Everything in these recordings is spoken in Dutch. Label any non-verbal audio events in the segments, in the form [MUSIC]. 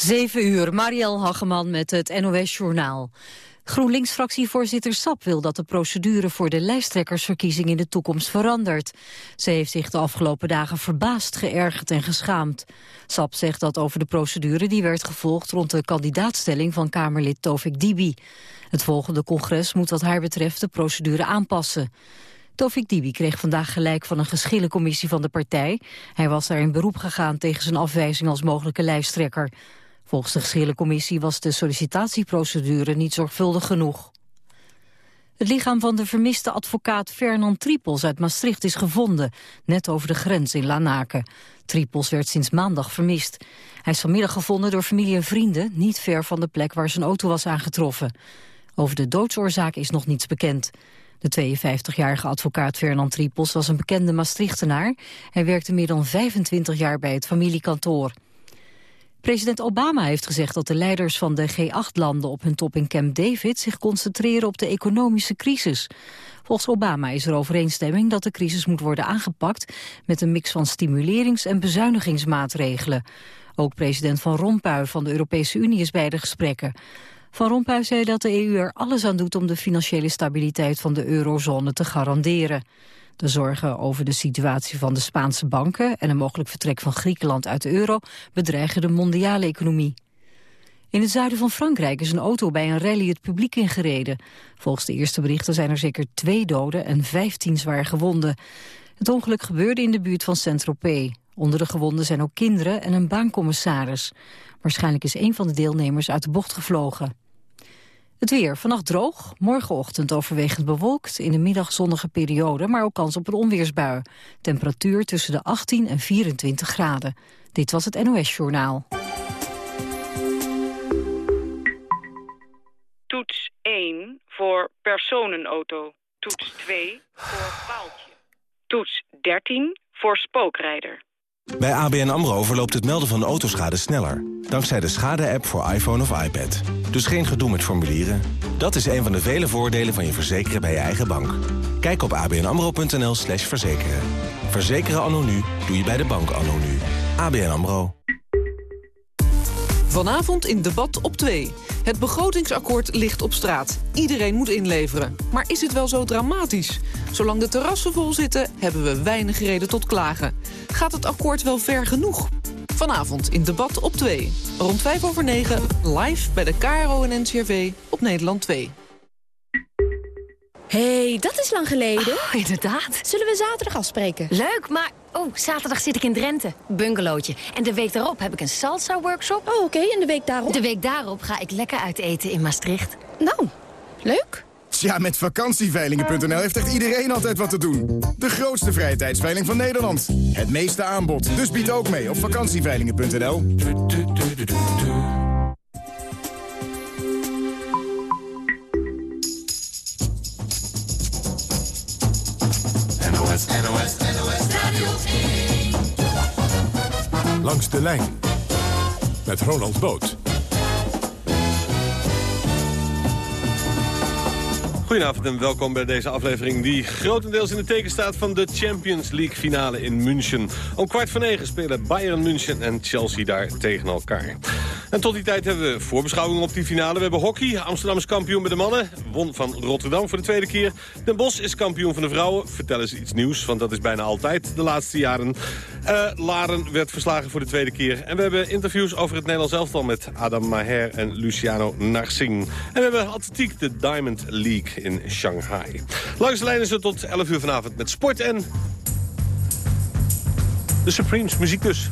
7 uur, Marielle Hageman met het NOS-journaal. GroenLinks-fractievoorzitter Sap wil dat de procedure voor de lijsttrekkersverkiezing in de toekomst verandert. Ze heeft zich de afgelopen dagen verbaasd, geërgerd en geschaamd. Sap zegt dat over de procedure die werd gevolgd rond de kandidaatstelling van Kamerlid Tovik Dibi. Het volgende congres moet wat haar betreft de procedure aanpassen. Tovik Dibi kreeg vandaag gelijk van een geschillencommissie van de partij. Hij was daar in beroep gegaan tegen zijn afwijzing als mogelijke lijsttrekker. Volgens de geschillencommissie was de sollicitatieprocedure niet zorgvuldig genoeg. Het lichaam van de vermiste advocaat Fernand Triepels uit Maastricht is gevonden, net over de grens in Lanaken. Triepels werd sinds maandag vermist. Hij is vanmiddag gevonden door familie en vrienden, niet ver van de plek waar zijn auto was aangetroffen. Over de doodsoorzaak is nog niets bekend. De 52-jarige advocaat Fernand Triepels was een bekende Maastrichtenaar. Hij werkte meer dan 25 jaar bij het familiekantoor. President Obama heeft gezegd dat de leiders van de G8-landen op hun top in Camp David zich concentreren op de economische crisis. Volgens Obama is er overeenstemming dat de crisis moet worden aangepakt met een mix van stimulerings- en bezuinigingsmaatregelen. Ook president Van Rompuy van de Europese Unie is bij de gesprekken. Van Rompuy zei dat de EU er alles aan doet om de financiële stabiliteit van de eurozone te garanderen. De zorgen over de situatie van de Spaanse banken en een mogelijk vertrek van Griekenland uit de euro bedreigen de mondiale economie. In het zuiden van Frankrijk is een auto bij een rally het publiek ingereden. Volgens de eerste berichten zijn er zeker twee doden en vijftien zwaar gewonden. Het ongeluk gebeurde in de buurt van Saint-Tropez. Onder de gewonden zijn ook kinderen en een baancommissaris. Waarschijnlijk is een van de deelnemers uit de bocht gevlogen. Het weer, vannacht droog, morgenochtend overwegend bewolkt... in de middag zonnige periode, maar ook kans op een onweersbui. Temperatuur tussen de 18 en 24 graden. Dit was het NOS Journaal. Toets 1 voor personenauto. Toets 2 voor paaltje. Toets 13 voor spookrijder. Bij ABN AMRO verloopt het melden van autoschade sneller. Dankzij de schade-app voor iPhone of iPad. Dus geen gedoe met formulieren. Dat is een van de vele voordelen van je verzekeren bij je eigen bank. Kijk op abnamro.nl slash verzekeren. Verzekeren anno nu doe je bij de bank anno nu. ABN AMRO. Vanavond in debat op 2. Het begrotingsakkoord ligt op straat. Iedereen moet inleveren. Maar is het wel zo dramatisch? Zolang de terrassen vol zitten, hebben we weinig reden tot klagen. Gaat het akkoord wel ver genoeg? Vanavond in debat op 2. Rond 5 over 9, live bij de KRO en NCRV op Nederland 2. hey, dat is lang geleden. Oh, inderdaad. Zullen we zaterdag afspreken? Leuk, maar... Oh, zaterdag zit ik in Drenthe. Bungalowtje. En de week daarop heb ik een salsa-workshop. Oh, oké. En de week daarop? De week daarop ga ik lekker uit eten in Maastricht. Nou, leuk. Ja, met vakantieveilingen.nl heeft echt iedereen altijd wat te doen. De grootste vrije tijdsveiling van Nederland. Het meeste aanbod. Dus bied ook mee op vakantieveilingen.nl. NOS, NOS, NOS Radio 1. Langs de lijn. Met Ronald Boot. Goedenavond en welkom bij deze aflevering die grotendeels in de teken staat van de Champions League finale in München. Om kwart voor negen spelen Bayern München en Chelsea daar tegen elkaar. En tot die tijd hebben we voorbeschouwingen op die finale. We hebben hockey, Amsterdam is kampioen met de mannen, won van Rotterdam voor de tweede keer. Den Bosch is kampioen van de vrouwen. Vertel eens iets nieuws, want dat is bijna altijd de laatste jaren. Uh, Laren werd verslagen voor de tweede keer. En we hebben interviews over het Nederlands elftal met Adam Maher en Luciano Narsing. En we hebben atletiek, de Diamond League in Shanghai. Langs de lijn is het tot 11 uur vanavond met sport en... De Supremes, muziek dus.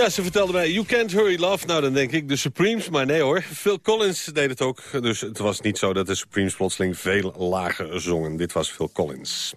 Ja, ze vertelde mij, you can't hurry love. Nou, dan denk ik de Supremes, maar nee hoor. Phil Collins deed het ook. Dus het was niet zo dat de Supremes plotseling veel lager zongen. Dit was Phil Collins.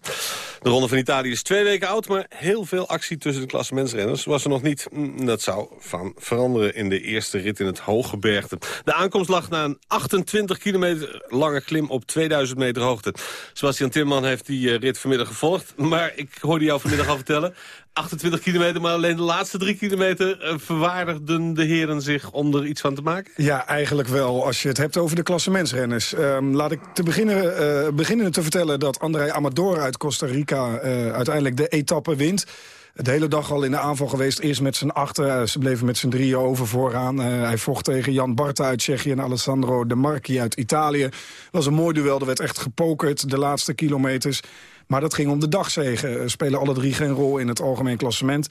De Ronde van Italië is twee weken oud, maar heel veel actie tussen de klassementsrenners was er nog niet. Mm, Dat zou van veranderen in de eerste rit in het Hooggebergte. De aankomst lag na een 28 kilometer lange klim op 2000 meter hoogte. Sebastian Timman heeft die eh, rit vanmiddag gevolgd. Maar ik hoorde jou vanmiddag al vertellen... 28 kilometer, maar alleen de laatste drie kilometer... eh, verwaardigden de heren zich om er iets van te maken? Ja, eigenlijk wel, als je het hebt over de klassementsrenners. Ehm, laat ik te beginnen, eh, beginnen te vertellen dat André Amador uit Costa Rica... eh, uiteindelijk de etappe wint. De hele dag al in de aanval geweest. Eerst met z'n achter, ze bleven met z'n drieën over vooraan. Hij vocht tegen Jan Barta uit Tsjechië en Alessandro De Marchi uit Italië. Was een mooi duel, er werd echt gepokerd de laatste kilometers. Maar dat ging om de dagzegen. Eh, Spelen alle drie geen rol in het algemeen klassement.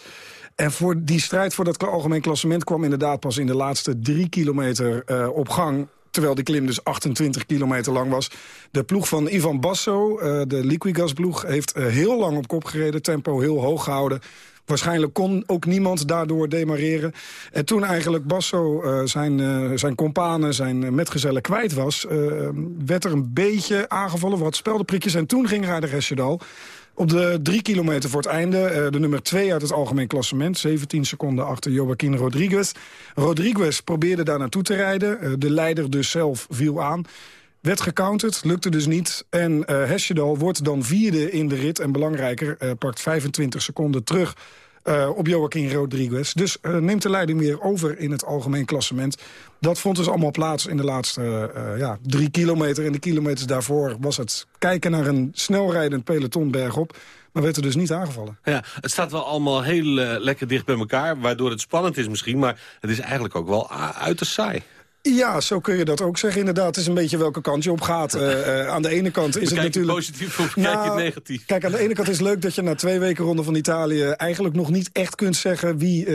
En voor die strijd voor dat algemeen klassement kwam inderdaad pas in de laatste drie kilometer eh, op gang. Terwijl die klim dus 28 kilometer lang was. De ploeg van Ivan Basso, eh, de Liquigas-ploeg, heeft heel lang op kop gereden. Tempo heel hoog gehouden. Waarschijnlijk kon ook niemand daardoor demareren. En toen eigenlijk Basso eh, zijn, eh, zijn companen, zijn metgezellen kwijt was... eh, werd er een beetje aangevallen, wat speldenprikjes. En toen ging Ryder Hesjedal op de drie kilometer voor het einde, de nummer twee uit het algemeen klassement. 17 seconden achter Joaquin Rodriguez. Rodriguez probeerde daar naartoe te rijden. De leider dus zelf viel aan. Werd gecounterd, lukte dus niet. En eh Hesjedal wordt dan vierde in de rit. En belangrijker, eh, pakt 25 seconden terug eh, op Joaquin Rodriguez. Dus neemt de leiding weer over in het algemeen klassement. Dat vond dus allemaal plaats in de laatste ja, drie kilometer. En de kilometers daarvoor was het kijken naar een snelrijdend peloton bergop. Maar werd er dus niet aangevallen. Ja, het staat wel allemaal heel lekker dicht bij elkaar, waardoor het spannend is misschien. Maar het is eigenlijk ook wel uiterst saai. Ja, zo kun je dat ook zeggen. Inderdaad, het is een beetje welke kant je op gaat. Eh, eh, aan de ene kant is Bekijk het natuurlijk... positief of het Nou, negatief? Kijk, aan de ene kant is het leuk dat je na twee weken Ronde van Italië... eigenlijk nog niet echt kunt zeggen wie eh,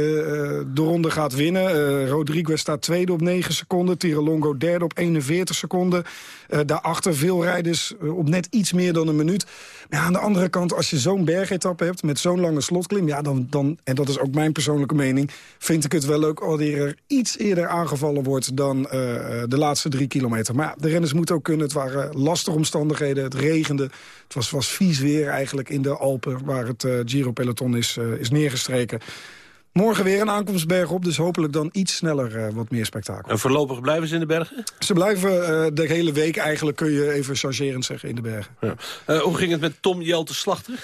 de ronde gaat winnen. Rodriguez staat tweede op 9 seconden. Tirolongo derde op 41 seconden. Daarachter veel rijders op net iets meer dan een minuut. Ja, aan de andere kant, als je zo'n bergetappe hebt... met zo'n lange slotklim, ja, dan, dan, en dat is ook mijn persoonlijke mening... vind ik het wel leuk wanneer er iets eerder aangevallen wordt... dan eh, de laatste drie kilometer. Maar de renners moeten ook kunnen. Het waren lastige omstandigheden, het regende. Het was, was vies weer eigenlijk in de Alpen... waar het eh, Giro-peloton is, eh, is neergestreken. Morgen weer een aankomstberg op, dus hopelijk dan iets sneller eh, wat meer spektakel. En voorlopig blijven ze in de bergen? Ze blijven eh, de hele week eigenlijk, kun je even chargerend zeggen, in de bergen. Ja. Eh, hoe ging het met Tom Jelte Slachter?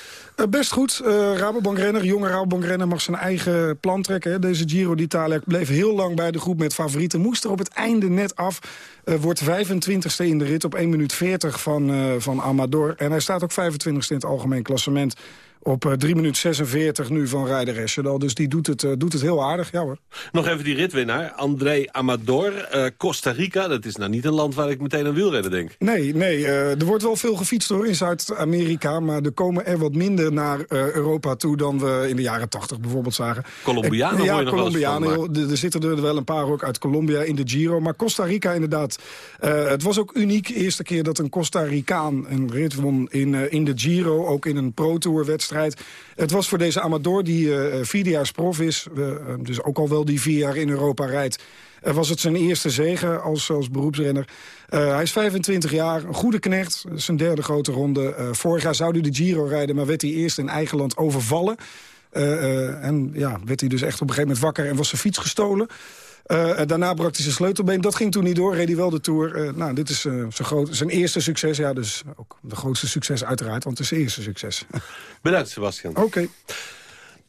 Best goed. Rabobankrenner, jonge Rabobankrenner mag zijn eigen plan trekken. Hè. Deze Giro d'Italia bleef heel lang bij de groep met favorieten. Moest er op het einde net af. Wordt 25ste in de rit op 1 minuut 40 van, van Amador. En hij staat ook 25ste in het algemeen klassement. Op eh, 3 minuut 46 nu van Hesjedal. Dus die doet het, eh, doet het heel aardig, ja hoor. Nog even die ritwinnaar, André Amador, eh, Costa Rica. Dat is nou niet een land waar ik meteen aan wielrennen denk. Nee, nee eh, er wordt wel veel gefietst hoor in Zuid-Amerika. Maar er komen er wat minder naar Europa toe dan we in de jaren 80 bijvoorbeeld zagen. Colombianen Ja, Colombianen. Er zitten er wel een paar ook uit Colombia in de Giro. Maar Costa Rica inderdaad. het was ook uniek. De eerste keer dat een Costa Ricaan een rit won in, in de Giro. Ook in een Pro Tour wedstrijd. Het was voor deze Amador die eh vierdejaars prof is. eh, dus ook al wel die vier jaar in Europa rijdt. eh, was het zijn eerste zege als, als beroepsrenner. Hij is 25 jaar, een goede knecht. Zijn derde grote ronde. Vorig jaar zou hij de Giro rijden, maar werd hij eerst in eigen land overvallen. En ja, werd hij dus echt op een gegeven moment wakker en was zijn fiets gestolen. Eh, daarna brak hij zijn sleutelbeen. Dat ging toen niet door, reed hij wel de Tour. Eh, nou, dit is eh, zijn, groot, zijn eerste succes. Ja, dus ook de grootste succes uiteraard, want het is zijn eerste succes. [LAUGHS] Bedankt, Sebastian. Oké.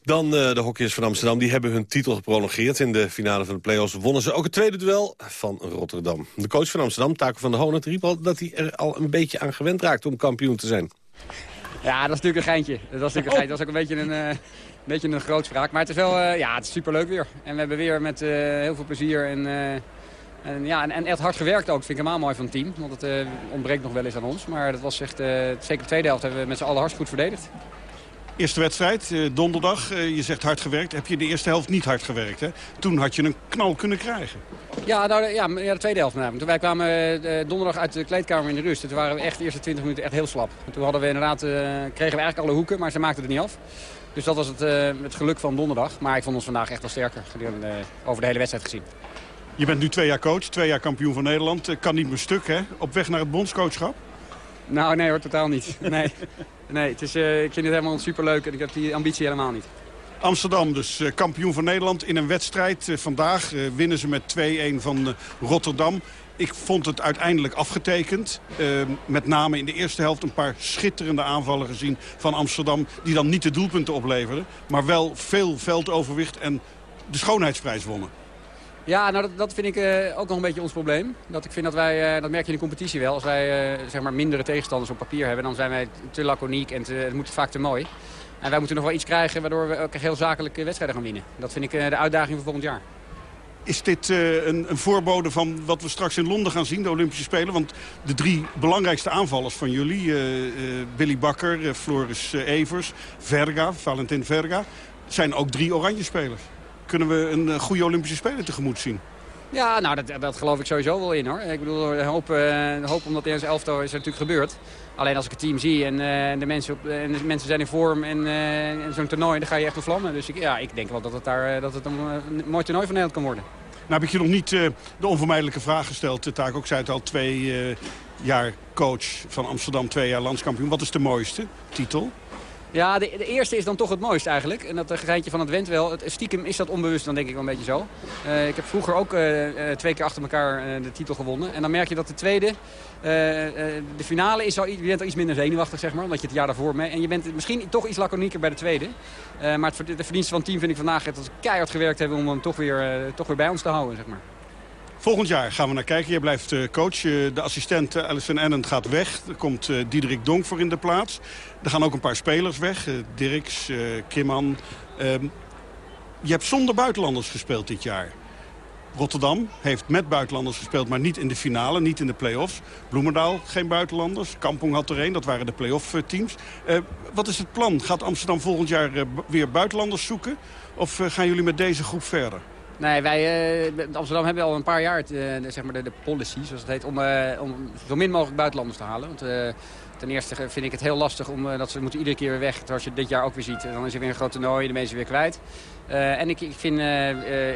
Dan de hockeyers van Amsterdam. Die hebben hun titel geprolongeerd. In de finale van de play-offs wonnen ze ook het tweede duel van Rotterdam. De coach van Amsterdam, Taco van der Honen, riep al dat hij er al een beetje aan gewend raakt om kampioen te zijn. Ja, dat is natuurlijk een geintje. Dat, was natuurlijk een geintje. dat is ook een beetje een, een, beetje een grootspraak. Maar het is wel eh, ja, het is superleuk weer. En we hebben weer met eh, heel veel plezier en, en, ja, en, echt hard gewerkt ook. Dat vind ik helemaal mooi van het team. Want het ontbreekt nog wel eens aan ons. Maar dat was echt, zeker de tweede helft hebben we met z'n allen hartstikke goed verdedigd. Eerste wedstrijd, eh, donderdag. Eh, je zegt hard gewerkt. Heb je de eerste helft niet hard gewerkt, hè? Toen had je een knal kunnen krijgen. Ja, nou, de- ja, de tweede helft. Toen wij kwamen eh, donderdag uit de kleedkamer in de rust. Toen waren we echt de eerste 20 minuten echt heel slap. En toen hadden we inderdaad, kregen we eigenlijk alle hoeken, maar ze maakten het niet af. Dus dat was het, het geluk van donderdag. Maar ik vond ons vandaag echt wel sterker gedurende, over de hele wedstrijd gezien. Je bent nu twee jaar coach, twee jaar kampioen van Nederland. Kan niet meer stuk, hè? Op weg naar het bondscoachschap? Nou, nee hoor, totaal niet. [LAUGHS] Nee, nee het is, eh, ik vind het helemaal superleuk en ik heb die ambitie helemaal niet. Amsterdam dus eh, kampioen van Nederland in een wedstrijd. Eh, vandaag winnen ze met 2-1 van Rotterdam. Ik vond het uiteindelijk afgetekend. Met name in de eerste helft een paar schitterende aanvallen gezien van Amsterdam. Die dan niet de doelpunten opleverden. Maar wel veel veldoverwicht en de schoonheidsprijs wonnen. Ja, nou dat, vind ik eh, ook nog een beetje ons probleem. Dat ik vind dat wij, eh, dat merk je in de competitie wel. Als wij eh, zeg maar mindere tegenstanders op papier hebben, dan zijn wij te laconiek en het moet vaak te mooi. En wij moeten nog wel iets krijgen waardoor we ook heel zakelijke wedstrijden gaan winnen. Dat vind ik de uitdaging voor volgend jaar. Is dit een, een voorbode van wat we straks in Londen gaan zien, de Olympische Spelen? Want de drie belangrijkste aanvallers van jullie, Billy Bakker, Floris Evers, Verga, Valentin Verga, zijn ook drie oranje spelers. Kunnen we een eh, goede Olympische Spelen tegemoet zien? Ja, nou, dat, dat geloof ik sowieso wel in hoor. Ik bedoel, hoop, eh, een hoop omdat in elftal is er natuurlijk gebeurd. Alleen als ik het team zie en, eh, de, mensen op, en de mensen zijn in vorm en, en zo'n toernooi, dan ga je echt vlammen. Dus ik, ja, ik denk wel dat het, daar, dat het een, een mooi toernooi van Nederland kan worden. Nou heb ik je nog niet de onvermijdelijke vraag gesteld. Taak ook zei het al, twee jaar coach van Amsterdam, twee jaar landskampioen. Wat is de mooiste titel? Ja, de, de, eerste is dan toch het mooiste eigenlijk. En dat geintje van het went wel. Het, stiekem is dat onbewust dan denk ik wel een beetje zo. Uh, ik heb vroeger ook uh, twee keer achter elkaar de titel gewonnen. En dan merk je dat de tweede, de finale is al, je bent al iets minder zenuwachtig zeg maar. Omdat je het jaar daarvoor mee. En je bent misschien toch iets laconieker bij de tweede. maar het, de verdienste van het team vind ik vandaag dat we keihard gewerkt hebben om hem toch weer, toch weer bij ons te houden zeg maar. Volgend jaar gaan we naar kijken. Jij blijft coach. De assistent Alison Ennend gaat weg. Er komt Diederik Donk voor in de plaats. Er gaan ook een paar spelers weg. Dirks, Kimman. Ehm, je hebt zonder buitenlanders gespeeld dit jaar. Rotterdam heeft met buitenlanders gespeeld, maar niet in de finale, niet in de play-offs. Bloemendaal, geen buitenlanders. Kampong had er een, dat waren de play-off teams. wat is het plan? Gaat Amsterdam volgend jaar weer buitenlanders zoeken? Of gaan jullie met deze groep verder? Nee, wij Amsterdam hebben al een paar jaar zeg maar de, policy, zoals het heet, om, om zo min mogelijk buitenlanders te halen. Want ten eerste vind ik het heel lastig, omdat ze moeten iedere keer weer weg. Zoals je dit jaar ook weer ziet. Dan is er weer een groot toernooi, de mensen weer kwijt. en ik, ik, vind,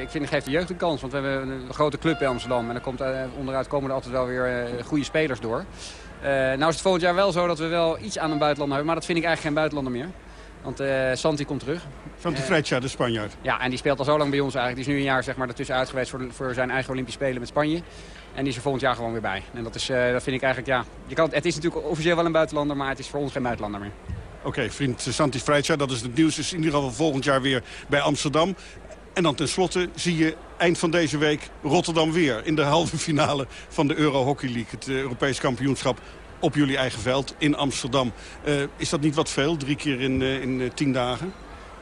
ik vind, geeft de jeugd een kans, want we hebben een grote club in Amsterdam. En dan komt, onderuit komen er altijd wel weer goede spelers door. nou is het volgend jaar wel zo dat we wel iets aan een buitenlander hebben, maar dat vind ik eigenlijk geen buitenlander meer. Want uh, Santi komt terug. Santi Freccia, de Spanjaard. Ja, en die speelt al zo lang bij ons eigenlijk. Die is nu een jaar zeg maar, ertussen uit geweest voor, voor zijn eigen Olympische Spelen met Spanje. En die is er volgend jaar gewoon weer bij. En dat, is, uh, dat vind ik eigenlijk, ja... Je kan, het is natuurlijk officieel wel een buitenlander, maar het is voor ons geen buitenlander meer. Oké, vriend Santi Freccia, dat is het nieuws. Is in ieder geval volgend jaar weer bij Amsterdam. En dan tenslotte zie je eind van deze week Rotterdam weer... in de halve finale van de Euro Hockey League, het Europees kampioenschap op jullie eigen veld in Amsterdam. Uh, is dat niet wat veel, drie keer in, uh, in tien dagen?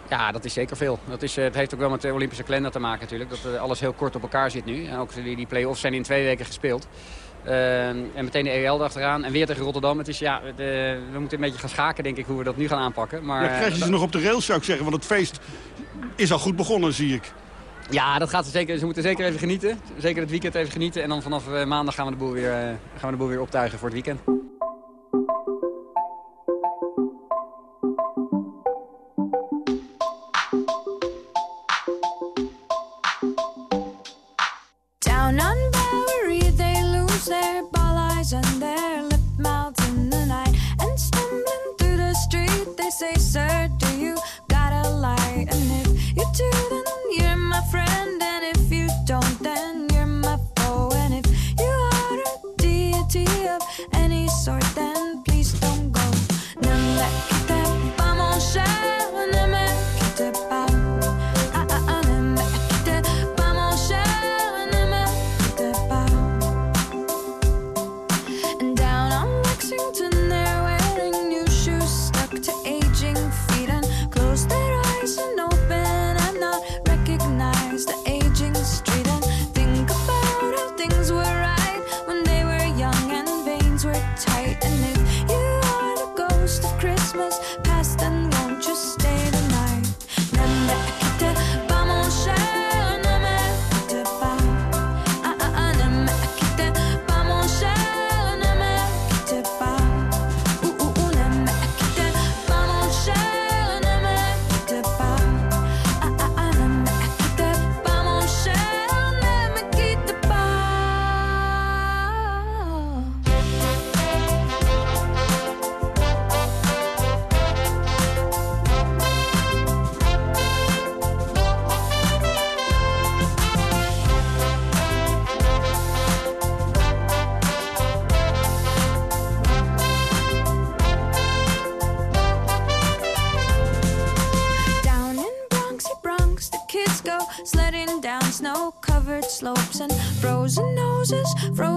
Ja, dat is zeker veel. Dat is, het heeft ook wel met de Olympische kalender te maken natuurlijk. Dat alles heel kort op elkaar zit nu. En ook die, die play-offs zijn in twee weken gespeeld. en meteen de EL achteraan en weer tegen Rotterdam. Het is, ja, de, we moeten een beetje gaan schaken denk ik hoe we dat nu gaan aanpakken. Maar, ja, krijg je ze nog op de rails zou ik zeggen, want het feest is al goed begonnen zie ik. Ja, dat gaat ze zeker. Ze moeten zeker even genieten. Zeker het weekend even genieten. En dan vanaf maandag gaan we de boel weer, gaan we de boel weer optuigen voor het weekend. Down on Bowery, they lose their ball eyes and their lip mouths in the night. And stumbling through the street, they say, Sir, do you got a light? And if you do, then you're my friend.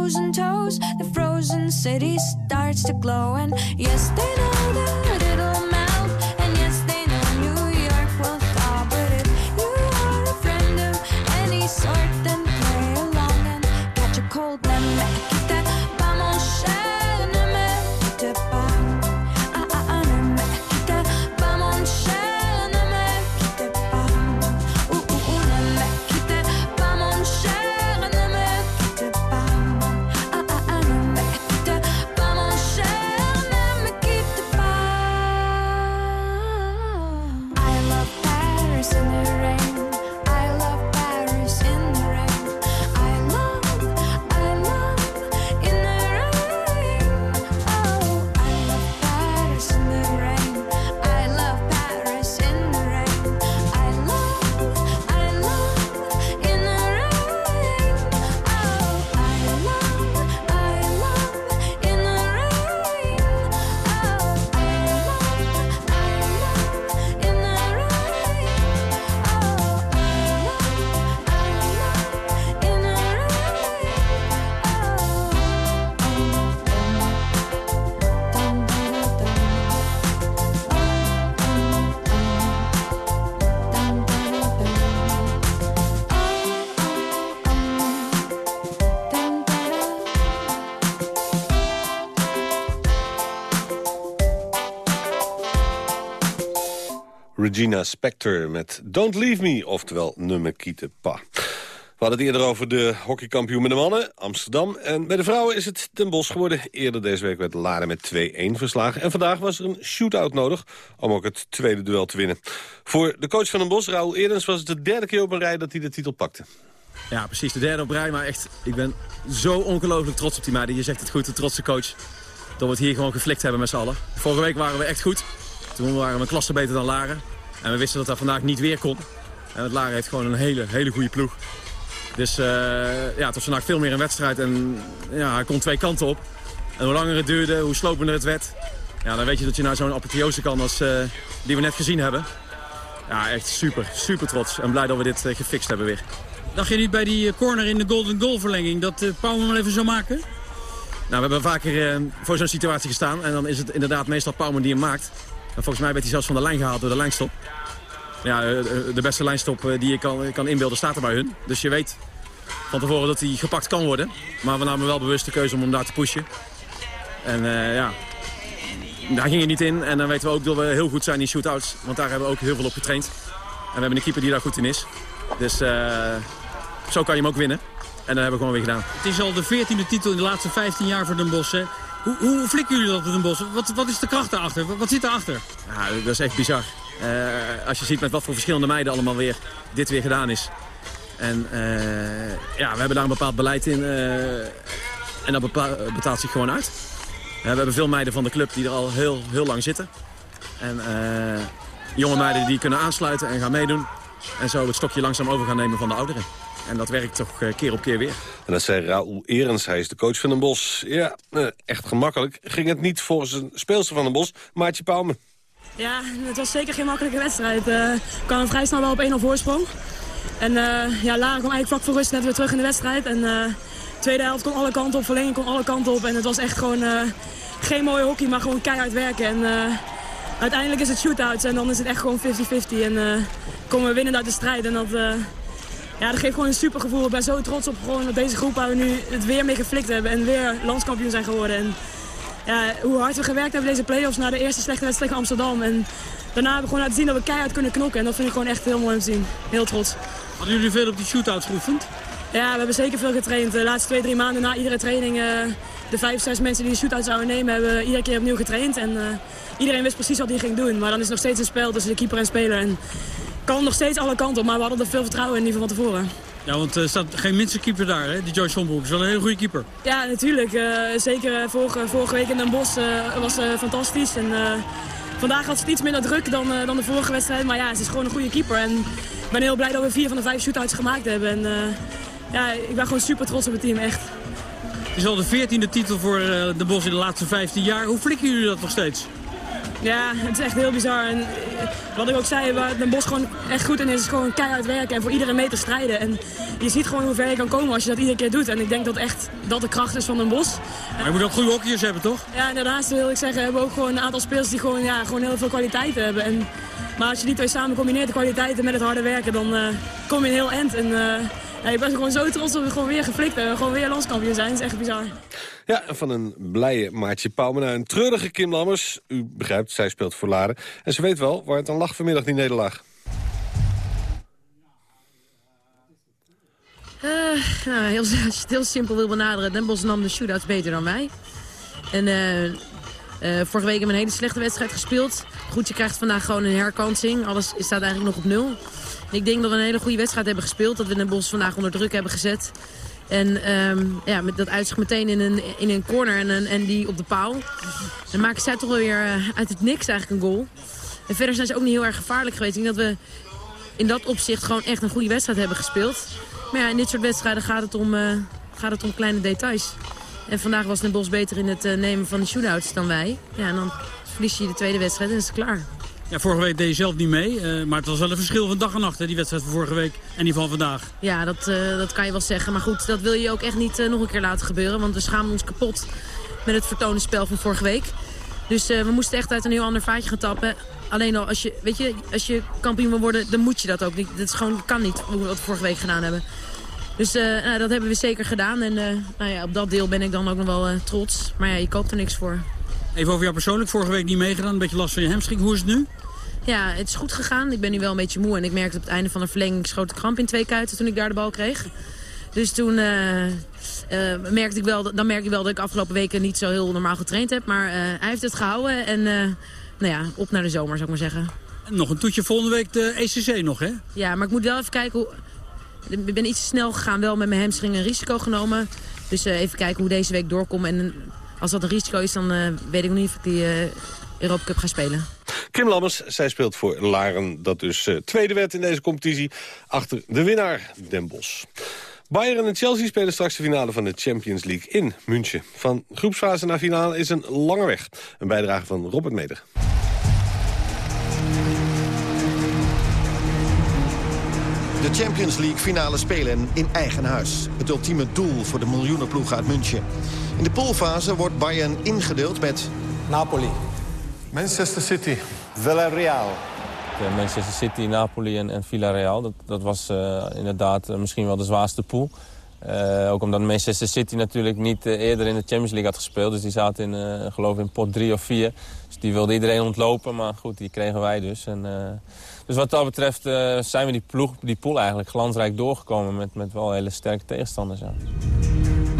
Frozen toes. The frozen city starts to glow, Regina Spector met Don't Leave Me, oftewel Nummer Kiete Pa. We hadden het eerder over de hockeykampioen met de mannen, Amsterdam. En bij de vrouwen is het Den Bosch geworden. Eerder deze week werd Laren met 2-1 verslagen. En vandaag was er een shootout nodig om ook het tweede duel te winnen. Voor de coach van Den Bosch, Raoul Eerens, was het de derde keer op een rij dat hij de titel pakte. Ja, precies. De derde op rij. Maar echt, ik ben zo ongelooflijk trots op die meiden. Je zegt het goed, een trotse coach. Dat we het hier gewoon geflikt hebben met z'n allen. Vorige week waren we echt goed. Toen waren we een klasse beter dan Laren. En we wisten dat dat vandaag niet weer kon. En het Laren heeft gewoon een hele, hele goede ploeg. Dus eh, ja, het was vandaag veel meer een wedstrijd. En ja, hij kon twee kanten op. En hoe langer het duurde, hoe slopender het werd. Ja, dan weet je dat je naar zo'n apotheose kan als eh, die we net gezien hebben. Ja, echt super, super trots. En blij dat we dit eh, gefixt hebben weer. Dacht je niet bij die corner in de golden goal verlenging dat uh, Pauw hem wel even zou maken? Nou, we hebben vaker voor zo'n situatie gestaan. En dan is het inderdaad meestal Pauwman die hem maakt. En volgens mij werd hij zelfs van de lijn gehaald door de lijnstop. Ja, eh, de beste lijnstop eh, die je kan, kan inbeelden staat er bij hun. Dus je weet van tevoren dat hij gepakt kan worden. Maar we namen wel bewust de keuze om hem daar te pushen. En eh, ja, daar ging het niet in. En dan weten we ook dat we heel goed zijn in shootouts. Want daar hebben we ook heel veel op getraind. En we hebben een keeper die daar goed in is. Dus eh, zo kan je hem ook winnen. En dat hebben we gewoon weer gedaan. Het is al de 14e titel in de laatste 15 jaar voor Den Bosch. Hoe, hoe flikken jullie dat met Den Bosch? Wat, wat is de kracht daarachter? Wat, zit erachter? Ja, dat is echt bizar. Eh, als je ziet met wat voor verschillende meiden allemaal weer dit weer gedaan is. En eh, ja, we hebben daar een bepaald beleid in. eh, en dat betaalt zich gewoon uit. We hebben veel meiden van de club die er al heel, heel lang zitten. En jonge meiden die kunnen aansluiten en gaan meedoen. En zo het stokje langzaam over gaan nemen van de ouderen. En dat werkt toch eh, keer op keer weer. En dat zei Raoul Erens, hij is de coach van Den Bosch. Ja, eh, echt gemakkelijk ging het niet volgens een speelster van Den Bosch, Maartje Pauwme. Ja, het was zeker geen makkelijke wedstrijd. Eh, We kwamen vrij snel wel op 1-0 voorsprong. En eh ja, Lara kwam eigenlijk vlak voor rust net weer terug in de wedstrijd. En eh tweede helft kon alle kanten op, verlenging kon alle kanten op. En het was echt gewoon eh, geen mooie hockey, maar gewoon keihard werken. En eh, uiteindelijk is het shootouts en dan is het echt gewoon 50-50. En eh, komen we winnen uit de strijd. En dat, eh, ja, dat geeft gewoon een super gevoel. Ik ben zo trots op gewoon op deze groep waar we nu het weer mee geflikt hebben. En weer landskampioen zijn geworden. En, ja, hoe hard we gewerkt hebben deze play-offs na de eerste slechte wedstrijd tegen Amsterdam. En daarna hebben we gewoon laten zien dat we keihard kunnen knokken. En dat vind ik gewoon echt heel mooi om te zien. Heel trots. Hadden jullie veel op die shootouts geoefend? Ja, we hebben zeker veel getraind. De laatste twee, drie maanden na iedere training... eh, de vijf, zes mensen die een shootout zouden nemen... hebben we iedere keer opnieuw getraind. En eh, iedereen wist precies wat hij ging doen. Maar dan is nog steeds een spel tussen de keeper en speler. En kan nog steeds alle kanten op. Maar we hadden er veel vertrouwen in, liever van tevoren. Ja, want er staat geen minste keeper daar, hè? Die Joyce Sombroek is wel een hele goede keeper. Ja, natuurlijk. Eh, zeker eh, vorige, vorige week in Den Bosch eh, was eh, fantastisch. En, eh, vandaag had ze het iets minder druk dan, eh, dan de vorige wedstrijd. Maar ja, ze is gewoon een goede keeper. En ik ben heel blij dat we vier van de vijf shootouts gemaakt hebben. En eh, ja, ik ben gewoon super trots op het team, echt. Het is al de 14e titel voor eh, de Bos in de laatste 15 jaar. Hoe flikken jullie dat nog steeds? Ja, het is echt heel bizar. En eh, wat ik ook zei, waar Den Bos gewoon echt goed in is, is gewoon keihard werken en voor iedereen mee te strijden. En je ziet gewoon hoe ver je kan komen als je dat iedere keer doet. En ik denk dat echt dat de kracht is van Den Bos. Maar je moet ook goede hockeyers hebben, toch? Ja, en daarnaast wil ik zeggen, we hebben ook gewoon een aantal spelers die gewoon, ja, gewoon heel veel kwaliteiten hebben. En, maar als je die twee samen combineert, de kwaliteiten met het harde werken, dan eh, kom je een heel eind. En uh, ja, ik ben gewoon zo trots dat we gewoon weer geflikt hebben. Gewoon weer landskampioen zijn. Dat is echt bizar. Ja, van een blije Maartje Pauwme naar een treurige Kim Lammers. U begrijpt, zij speelt voor Laren. En ze weet wel waar het aan lag vanmiddag, die nederlaag. Uh, nou, heel, [LAUGHS] als je het heel simpel wil benaderen, Den Bosch nam de shootouts beter dan wij. En uh, uh, vorige week hebben we een hele slechte wedstrijd gespeeld. Goed, je krijgt vandaag gewoon een herkansing. Alles staat eigenlijk nog op nul. Ik denk dat we een hele goede wedstrijd hebben gespeeld. Dat we Den Bosch vandaag onder druk hebben gezet. En um, ja, met dat uitzicht meteen in een, in een corner en, een, en die op de paal. Dan maken zij toch wel weer uit het niks eigenlijk een goal. En verder zijn ze ook niet heel erg gevaarlijk geweest. Ik denk dat we in dat opzicht gewoon echt een goede wedstrijd hebben gespeeld. Maar ja, in dit soort wedstrijden gaat het om, uh, gaat het om kleine details. En vandaag was Den Bos beter in het uh, nemen van de shootouts dan wij. Ja, en dan verlies je de tweede wedstrijd en is het klaar. Ja, vorige week deed je zelf niet mee, uh, maar het was wel een verschil van dag en nacht, hè, die wedstrijd van vorige week en die van vandaag. Ja, dat, uh, dat kan je wel zeggen. Maar goed, dat wil je ook echt niet uh, nog een keer laten gebeuren, want we schamen ons kapot met het vertonen spel van vorige week. Dus we moesten echt uit een heel ander vaatje gaan tappen. Alleen al, als je, weet je, als je kampioen wil worden, dan moet je dat ook niet. Dat is gewoon, kan niet, hoe we dat vorige week gedaan hebben. Dus nou, dat hebben we zeker gedaan. En nou ja, op dat deel ben ik dan ook nog wel trots. Maar ja, je koopt er niks voor. Even over jou persoonlijk. Vorige week niet meegedaan. Een beetje last van je hamstring. Hoe is het nu? Ja, het is goed gegaan. Ik ben nu wel een beetje moe. En ik merkte op het einde van de verlenging schoot ik kramp in twee kuiten toen ik daar de bal kreeg. Dus toen uh, uh, merkte ik wel, dan merk ik wel dat ik afgelopen weken niet zo heel normaal getraind heb. Maar uh, hij heeft het gehouden. En nou ja, op naar de zomer zou ik maar zeggen. En nog een toetje volgende week de ECC nog, hè? Ja, maar ik moet wel even kijken hoe... Ik ben iets te snel gegaan, wel met mijn hamstring een risico genomen. Dus even kijken hoe deze week doorkom. En als dat een risico is, dan weet ik nog niet of ik die Europa Cup ga spelen. Kim Lammers, zij speelt voor Laren, dat dus uh, tweede werd in deze competitie... achter de winnaar Den Bosch. Bayern en Chelsea spelen straks de finale van de Champions League in München. Van groepsfase naar finale is een lange weg. Een bijdrage van Robert Meder. De Champions League finale spelen in eigen huis. Het ultieme doel voor de miljoenenploeg uit München. In de poolfase wordt Bayern ingedeeld met... Napoli, Manchester City, Villarreal. Uh, Manchester City, Napoli en, en Villarreal. Dat, dat was uh, inderdaad uh, misschien wel de zwaarste pool. ook omdat Manchester City natuurlijk niet eerder in de Champions League had gespeeld. Dus die zaten in, geloof in pot 3 of 4. Dus die wilde iedereen ontlopen. Maar goed, die kregen wij dus. En, dus wat dat betreft zijn we die, ploeg, die pool eigenlijk glansrijk doorgekomen. Met, met wel hele sterke tegenstanders. Ja.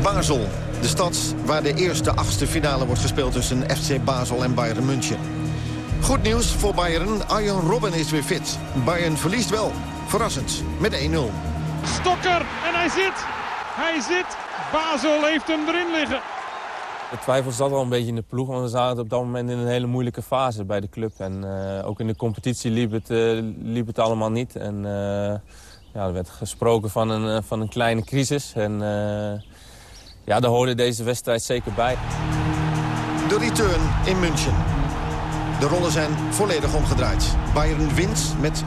Basel, de stad waar de eerste achtste finale wordt gespeeld tussen FC Basel en Bayern München. Goed nieuws voor Bayern, Arjen Robben is weer fit. Bayern verliest wel, verrassend, met 1-0. Stokker en hij zit, hij zit. Basel heeft hem erin liggen. De twijfel zat al een beetje in de ploeg, want we zaten op dat moment in een hele moeilijke fase bij de club. En uh, ook in de competitie liep het, uh, liep het allemaal niet. En uh, ja, er werd gesproken van een, van een kleine crisis. En ja, daar hoorde deze wedstrijd zeker bij. De return in München. De rollen zijn volledig omgedraaid. Bayern wint met 7-0.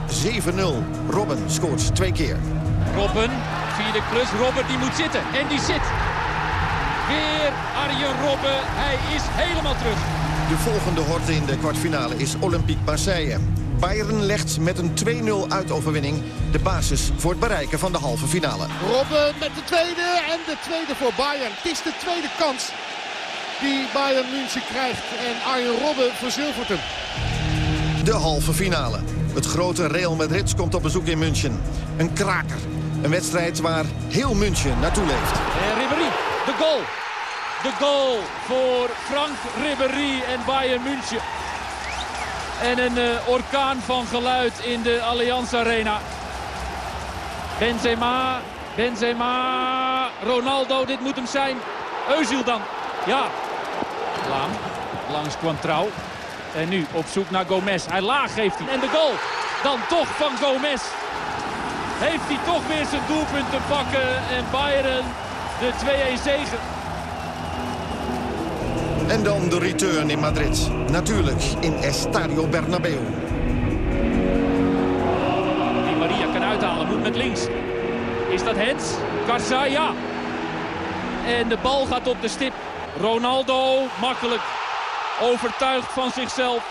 Robben scoort twee keer. Robben, vierde klus. Robben die moet zitten. En die zit. Weer Arjen Robben. Hij is helemaal terug. De volgende horte in de kwartfinale is Olympique Marseille. Bayern legt met een 2-0 uitoverwinning de basis voor het bereiken van de halve finale. Robben met de tweede en de tweede voor Bayern. Het is de tweede kans die Bayern München krijgt. En Arjen Robben verzilvert hem. De halve finale. Het grote Real Madrid komt op bezoek in München. Een kraker. Een wedstrijd waar heel München naartoe leeft. En Ribéry, de goal. De goal voor Frank Ribéry en Bayern München. En een uh, orkaan van geluid in de Allianz Arena. Benzema, Benzema, Ronaldo, dit moet hem zijn. Özil dan. Ja, Laam, langs Quantrao. En nu op zoek naar Gomez. Hij laag geeft hij. En de goal dan toch van Gomez. Heeft hij toch weer zijn doelpunt te pakken. En Bayern de 2-1 zegen. En dan de return in Madrid. Natuurlijk in Estadio Bernabeu. Die Maria kan uithalen, moet met links. Is dat Hens? Garza, ja. En de bal gaat op de stip. Ronaldo, makkelijk. Overtuigd van zichzelf.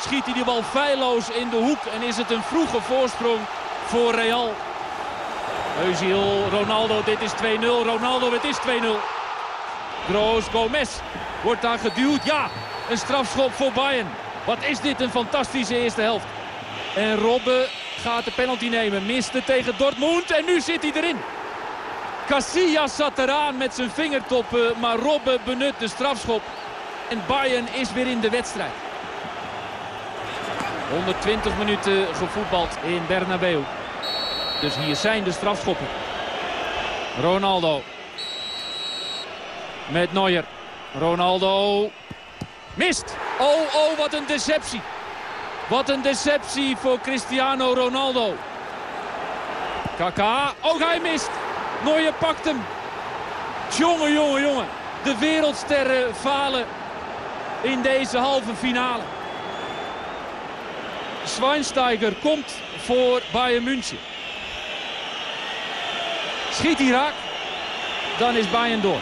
Schiet hij die bal feilloos in de hoek. En is het een vroege voorsprong voor Real. Eusiel, Ronaldo, dit is 2-0. Ronaldo, het is 2-0. Groos Gomez wordt daar geduwd. Ja, een strafschop voor Bayern. Wat is dit een fantastische eerste helft. En Robben gaat de penalty nemen. Miste tegen Dortmund en nu zit hij erin. Casillas zat eraan met zijn vingertoppen, maar Robben benut de strafschop. En Bayern is weer in de wedstrijd. 120 minuten gevoetbald in Bernabeu. Dus hier zijn de strafschoppen. Ronaldo. Met Neuer. Ronaldo mist. Oh, oh, wat een deceptie. Wat een deceptie voor Cristiano Ronaldo. Kaka. Oh, hij mist. Neuer pakt hem. Jongen, jongen, jongen. De wereldsterren falen in deze halve finale. Schweinsteiger komt voor Bayern München. Schiet hij raak, dan is Bayern door.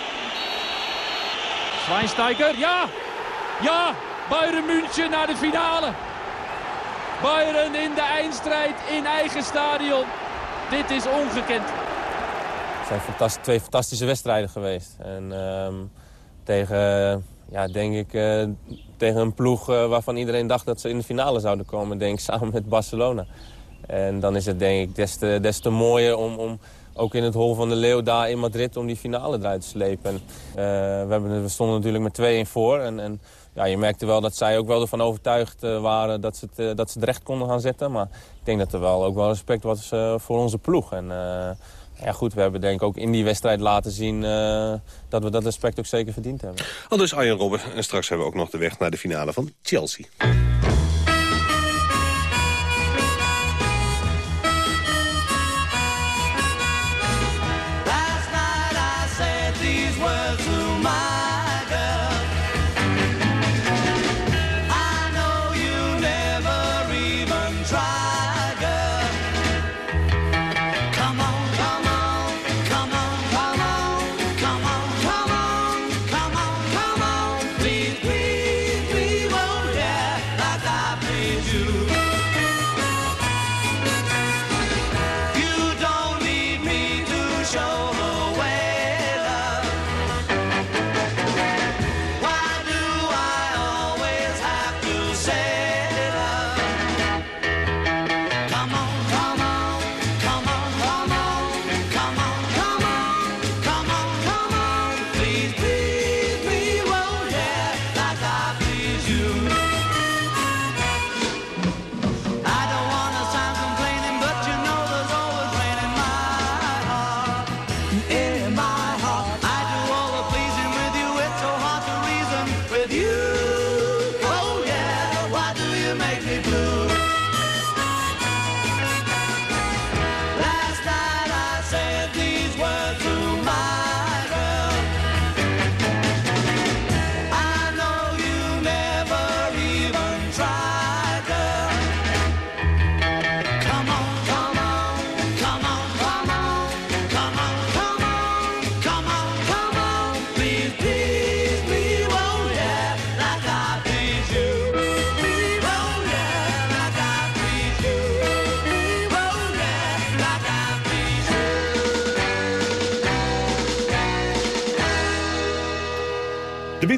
Schweinsteiger, ja! Ja! Bayern München naar de finale. Bayern in de eindstrijd in eigen stadion. Dit is ongekend. Zijn twee fantastische wedstrijden geweest. En ehm, tegen, ja, denk ik, eh, tegen een ploeg eh, waarvan iedereen dacht dat ze in de finale zouden komen. Denk [LAUGHS] samen met Barcelona. En dan is het denk ik des te, des te mooier om, om ook in het hol van de Leeuw daar in Madrid om die finale eruit te slepen. En, eh, we, hebben, we stonden natuurlijk met 2-1 voor. En, en ja, je merkte wel dat zij ook wel ervan overtuigd waren dat ze, het, dat ze het recht konden gaan zetten. Maar ik denk dat er wel ook wel respect was voor onze ploeg. En ja, goed, we hebben denk ik ook in die wedstrijd laten zien eh, dat we dat respect ook zeker verdiend hebben. Al dus Arjen Robben. En straks hebben we ook nog de weg naar de finale van Chelsea.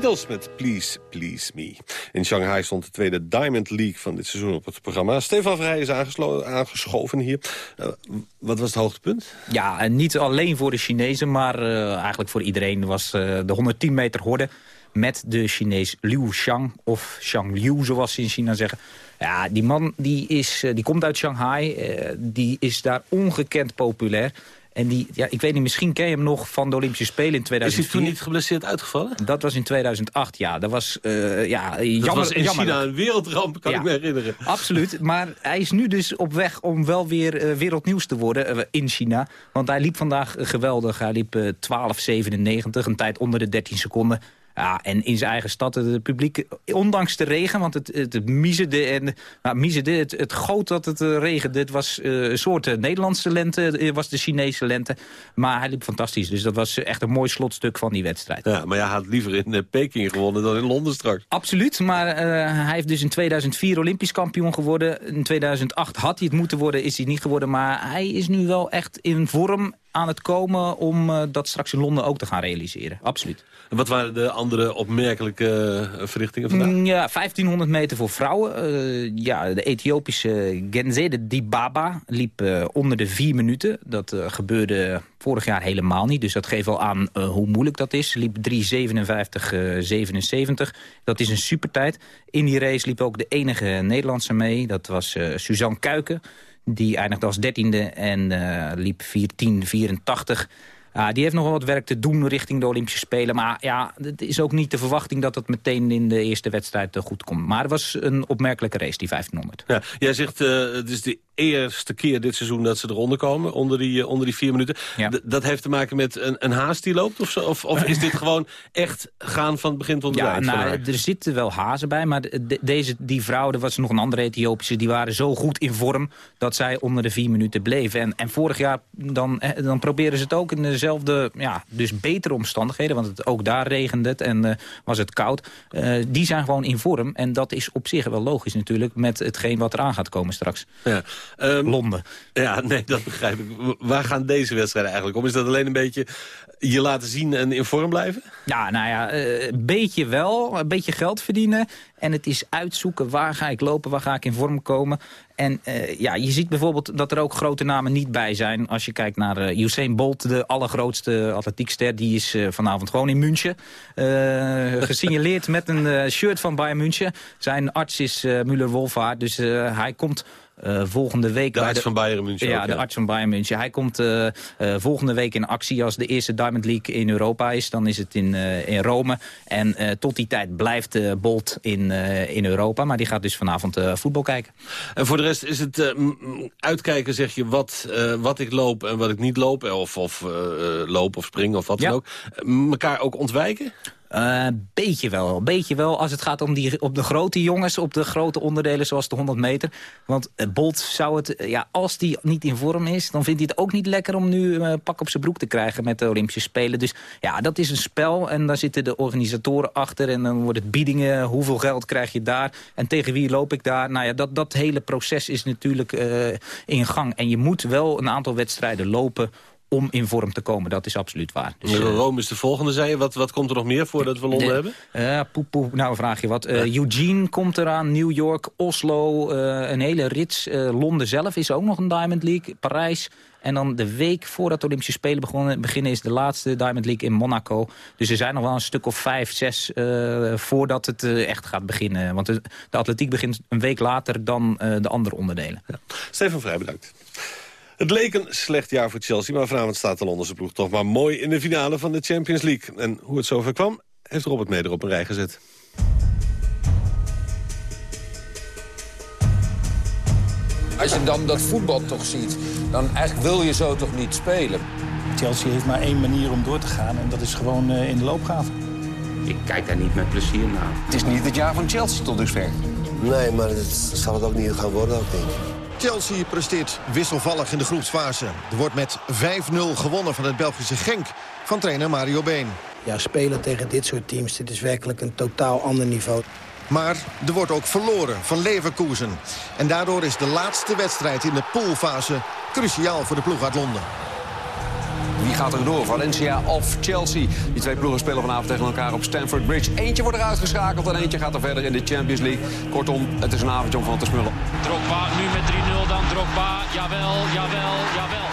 Beatles met Please, Please Me. In Shanghai stond de tweede Diamond League van dit seizoen op het programma. Stefan Vrij is aangeschoven hier. Eh, wat was het hoogtepunt? Ja, en niet alleen voor de Chinezen, maar eh, eigenlijk voor iedereen was eh, de 110 meter horde met de Chinees Liu Xiang, of Xiang Liu zoals ze in China zeggen. Ja, die man die is, die komt uit Shanghai, die is daar ongekend populair. En die, ja, ik weet niet, misschien ken je hem nog van de Olympische Spelen in 2004. Is hij toen niet geblesseerd uitgevallen? Dat was in 2008, ja. Dat was, eh, ja, jammer, was in jammerlijk. China een wereldramp, kan Ja. ik me herinneren. Absoluut, maar hij is nu dus op weg om wel weer eh, wereldnieuws te worden eh, in China. Want hij liep vandaag geweldig. Hij liep eh, 12,97, een tijd onder de 13 seconden. Ja, en in zijn eigen stad, het publiek, ondanks de regen, want het, het, het miezerde en nou, miezerde, het, het goot dat het eh, regende. Het was eh, een soort eh, Nederlandse lente, het was de Chinese lente. Maar hij liep fantastisch, dus dat was echt een mooi slotstuk van die wedstrijd. Ja, maar jij had liever in Peking gewonnen dan in Londen straks. Absoluut, maar hij heeft dus in 2004 Olympisch kampioen geworden. In 2008 had hij het moeten worden, is hij niet geworden. Maar hij is nu wel echt in vorm aan het komen om eh, dat straks in Londen ook te gaan realiseren. Absoluut. En wat waren de andere opmerkelijke eh, verrichtingen vandaag? Mm, Ja, 1500 meter voor vrouwen. Eh, ja, de Ethiopische Genzede Dibaba liep onder de vier minuten. Dat gebeurde vorig jaar helemaal niet. Dus dat geeft wel aan hoe moeilijk dat is. Liep 3.57-77. dat is een supertijd. In die race liep ook de enige Nederlandse mee. Dat was Suzanne Kuiken. Die eindigde als dertiende en eh, liep 14.84. Ja, die heeft nog wel wat werk te doen richting de Olympische Spelen. Maar ja, het is ook niet de verwachting dat het meteen in de eerste wedstrijd eh, goed komt. Maar het was een opmerkelijke race, die 1500. Ja, jij zegt, eh, het is de eerste keer dit seizoen dat ze eronder komen, onder die, eh, onder die vier minuten. Dat heeft te maken met een, een haast die loopt? Of, zo? of, of is dit gewoon echt gaan van het begin tot het Ja, eind? nou, er zitten wel hazen bij, maar de- de- deze, die vrouw, er was nog een andere Ethiopische... die waren zo goed in vorm dat zij onder de vier minuten bleven. En, en vorig jaar, dan, eh, dan proberen ze het ook in dezelfde, ja, dus betere omstandigheden... want het, ook daar regende het en eh, was het koud. Die zijn gewoon in vorm en dat is op zich wel logisch natuurlijk... met hetgeen wat eraan gaat komen straks. Ja. Ehm, Londen. Ja, nee, dat begrijp ik. Waar gaan deze wedstrijden eigenlijk om? Is dat alleen een beetje je laten zien en in vorm blijven? Ja, nou ja, eh, een beetje wel. Een beetje geld verdienen. En het is uitzoeken waar ga ik lopen, waar ga ik in vorm komen. En eh, ja, je ziet bijvoorbeeld dat er ook grote namen niet bij zijn. Als je kijkt naar eh, Usain Bolt, de allergrootste atletiekster. Die is vanavond gewoon in München. Eh, gesignaleerd [LAUGHS] met een shirt van Bayern München. Zijn arts is Müller-Wolvaart. Dus hij komt... eh, volgende week De bij arts van Bayern München Ja, ook, de arts van Bayern München. Hij komt eh, eh, volgende week in actie als de eerste Diamond League in Europa is. Dan is het in, in Rome. En tot die tijd blijft Bolt in, in Europa. Maar die gaat dus vanavond voetbal kijken. En voor de rest is het uitkijken, zeg je, wat, wat ik loop en wat ik niet loop. Of, of loop of spring of wat dan ook. Mekaar ook ontwijken? Eh, beetje wel, beetje wel. Als het gaat om die, op de grote jongens, op de grote onderdelen zoals de 100 meter. Want eh, Bolt zou het, eh, ja, als die niet in vorm is... dan vindt hij het ook niet lekker om nu eh, pak op zijn broek te krijgen met de Olympische Spelen. Dus ja, dat is een spel en daar zitten de organisatoren achter. En dan wordt het biedingen, hoeveel geld krijg je daar? En tegen wie loop ik daar? Nou ja, dat, dat hele proces is natuurlijk in gang. En je moet wel een aantal wedstrijden lopen om in vorm te komen. Dat is absoluut waar. Dus, eh, Rome is de volgende, zei je. Wat, wat komt er nog meer voordat we Londen de- hebben? eh, poep, poep, nou vraag je wat. Eh, Eugene komt eraan, New York, Oslo, een hele rits. Londen zelf is ook nog een Diamond League, Parijs. En dan de week voordat de Olympische Spelen begonnen, beginnen... is de laatste Diamond League in Monaco. Dus er zijn nog wel een stuk of vijf, zes voordat het echt gaat beginnen. Want de, de atletiek begint een week later dan de andere onderdelen. Stefan Vrij, bedankt. Het leek een slecht jaar voor Chelsea, maar vanavond staat de Londense ploeg toch maar mooi in de finale van de Champions League. En hoe het zover kwam, heeft Robert Meder op een rij gezet. Als je dan dat voetbal toch ziet, dan eigenlijk wil je zo toch niet spelen. Chelsea heeft maar één manier om door te gaan en dat is gewoon eh, in de loopgave. Ik kijk daar niet met plezier naar. Het is niet het jaar van Chelsea tot dusver. Nee, maar dat zal het ook niet gaan worden, ook denk ik. Chelsea presteert wisselvallig in de groepsfase. Er wordt met 5-0 gewonnen van het Belgische Genk van trainer Mario Been. Ja, spelen tegen dit soort teams, dit is werkelijk een totaal ander niveau. Maar er wordt ook verloren van Leverkusen. En daardoor is de laatste wedstrijd in de poolfase cruciaal voor de ploeg uit Londen. Wie gaat er door? Valencia of Chelsea? Die twee ploegen spelen vanavond tegen elkaar op Stamford Bridge. Eentje wordt eruit geschakeld en eentje gaat er verder in de Champions League. Kortom, het is een avondje om van te smullen. Drogba nu met 3-0 dan. Drogba, jawel, jawel, jawel.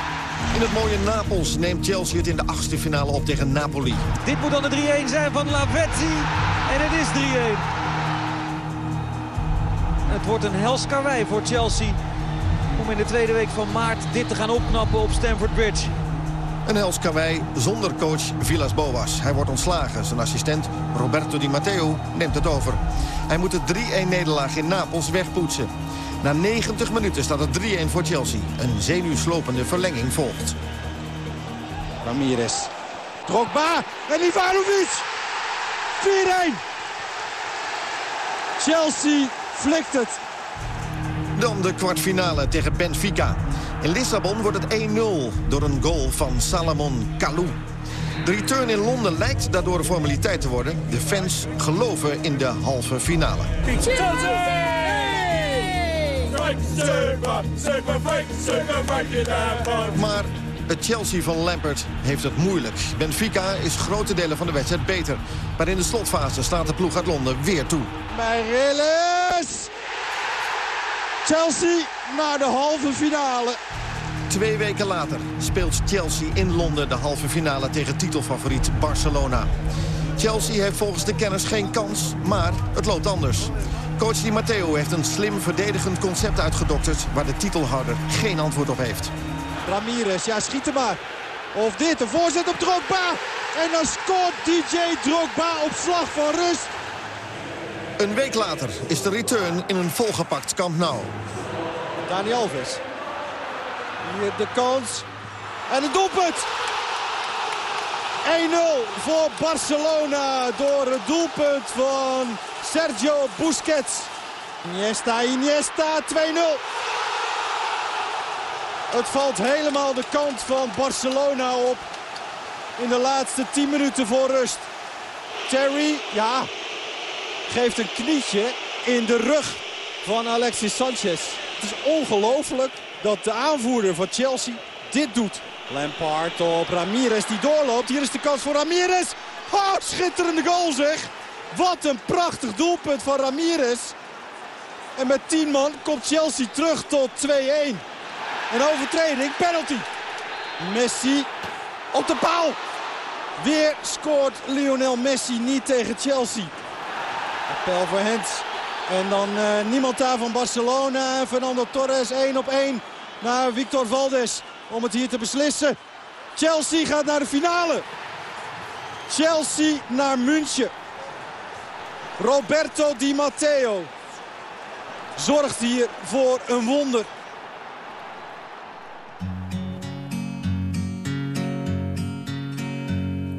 In het mooie Napels neemt Chelsea het in de achtste finale op tegen Napoli. Dit moet dan de 3-1 zijn van Lavezzi. En het is 3-1. Het wordt een hels karwei voor Chelsea. Om in de tweede week van maart dit te gaan opknappen op Stamford Bridge. Een karwei zonder coach Villas Boas. Hij wordt ontslagen. Zijn assistent Roberto Di Matteo neemt het over. Hij moet de 3-1-nederlaag in Napels wegpoetsen. Na 90 minuten staat het 3-1 voor Chelsea. Een zenuwslopende verlenging volgt. Ramirez. Drogba en Ivanovic. Chelsea flikt het. Dan de kwartfinale tegen Benfica. In Lissabon wordt het 1-0 door een goal van Salomon Kalou. De return in Londen lijkt daardoor een formaliteit te worden. De fans geloven in de halve finale. Maar het Chelsea van Lampert heeft het moeilijk. Benfica is grote delen van de wedstrijd beter. Maar in de slotfase slaat de ploeg uit Londen weer toe. Meireles. Chelsea naar de halve finale. Twee weken later speelt Chelsea in Londen de halve finale tegen titelfavoriet Barcelona. Chelsea heeft volgens de kenners geen kans, maar het loopt anders. Coach Di Matteo heeft een slim verdedigend concept uitgedokterd... waar de titelhouder geen antwoord op heeft. Ramirez, ja schiet er maar. Of dit, een voorzet op Drogba. En dan scoort DJ Drogba op slag van rust. Een week later is de return in een volgepakt Camp Nou. Dani Alves. Hier de kans. En het doelpunt. 1-0 voor Barcelona door het doelpunt van Sergio Busquets. Iniesta, Iniesta, 2-0. Het valt helemaal de kant van Barcelona op. In de laatste 10 minuten voor rust. Terry, ja, geeft een knietje in de rug van Alexis Sanchez. Het is ongelooflijk dat de aanvoerder van Chelsea dit doet. Lampard op Ramirez die doorloopt. Hier is de kans voor Ramirez. Oh, schitterende goal zeg. Wat een prachtig doelpunt van Ramirez. En met 10 man komt Chelsea terug tot 2-1. Een overtreding, penalty. Messi op de paal. Weer scoort Lionel Messi niet tegen Chelsea. Appel voor Hens. En dan eh, niemand daar van Barcelona. Fernando Torres 1 op 1 naar Victor Valdes. Om het hier te beslissen. Chelsea gaat naar de finale. Chelsea naar München. Roberto Di Matteo zorgt hier voor een wonder.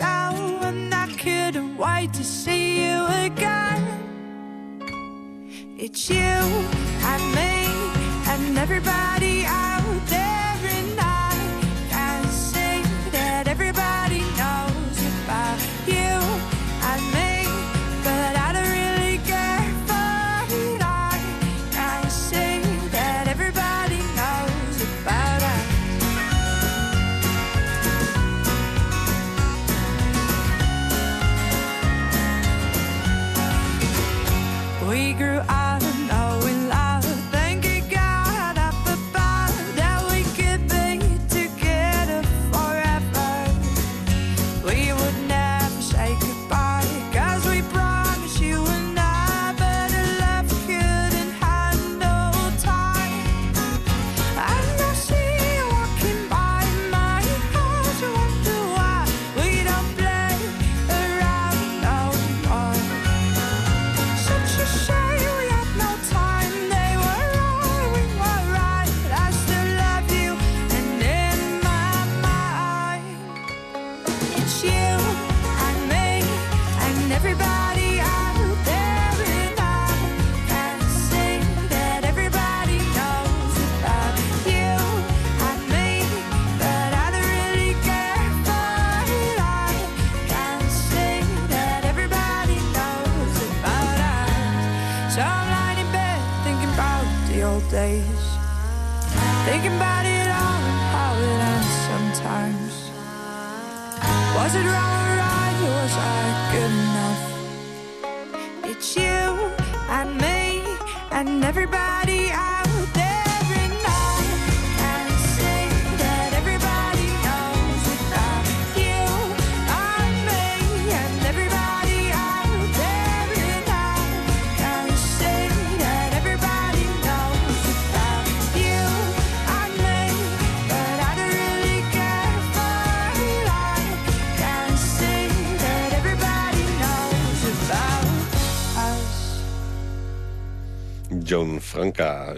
And I couldn't wait to see you again. It's you and me and everybody out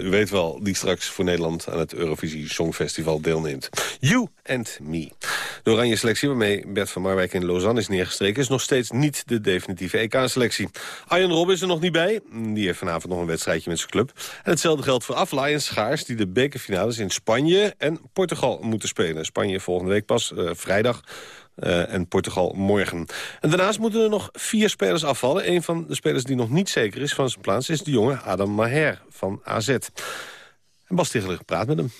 U weet wel, die straks voor Nederland aan het Eurovisie Songfestival deelneemt. You and Me. De oranje selectie waarmee Bert van Marwijk in Lausanne is neergestreken... is nog steeds niet de definitieve EK-selectie. Arjen Rob is er nog niet bij. Die heeft vanavond nog een wedstrijdje met zijn club. En hetzelfde geldt voor Aflaai en Schaars... die de bekerfinales in Spanje en Portugal moeten spelen. Spanje volgende week pas, eh, vrijdag... eh, en Portugal morgen. En daarnaast moeten er nog vier spelers afvallen. Een van de spelers die nog niet zeker is van zijn plaats... is de jonge Adam Maher van AZ. En Bas Ticheler praat met hem.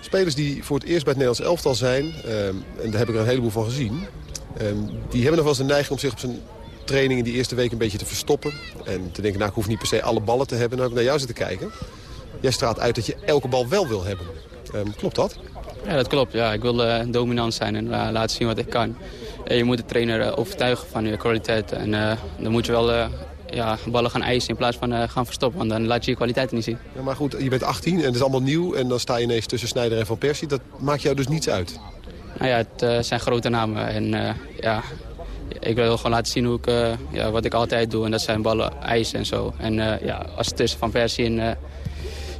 Spelers die voor het eerst bij het Nederlands elftal zijn, ehm, en daar heb ik er een heleboel van gezien... ehm, die hebben nog wel eens de neiging om zich op zijn training in die eerste week een beetje te verstoppen. En te denken, nou ik hoef niet per se alle ballen te hebben. Nou heb ik naar jou zitten kijken. Jij straalt uit dat je elke bal wel wil hebben. Ehm, klopt dat? Ja, dat klopt. Ja, ik wil eh, dominant zijn en eh, laten zien wat ik kan. En je moet de trainer eh, overtuigen van je kwaliteit. En eh, dan moet je wel eh, ja, ballen gaan eisen in plaats van eh, gaan verstoppen. Want dan laat je je kwaliteiten niet zien. Ja, maar goed, je bent 18 en het is allemaal nieuw. En dan sta je ineens tussen Snijder en Van Persie. Dat maakt jou dus niets uit. Nou ja, het eh, zijn grote namen. En eh, ja, ik wil gewoon laten zien hoe ik, eh, ja, wat ik altijd doe. En dat zijn ballen eisen en zo. En eh, ja, als het tussen Van Persie en eh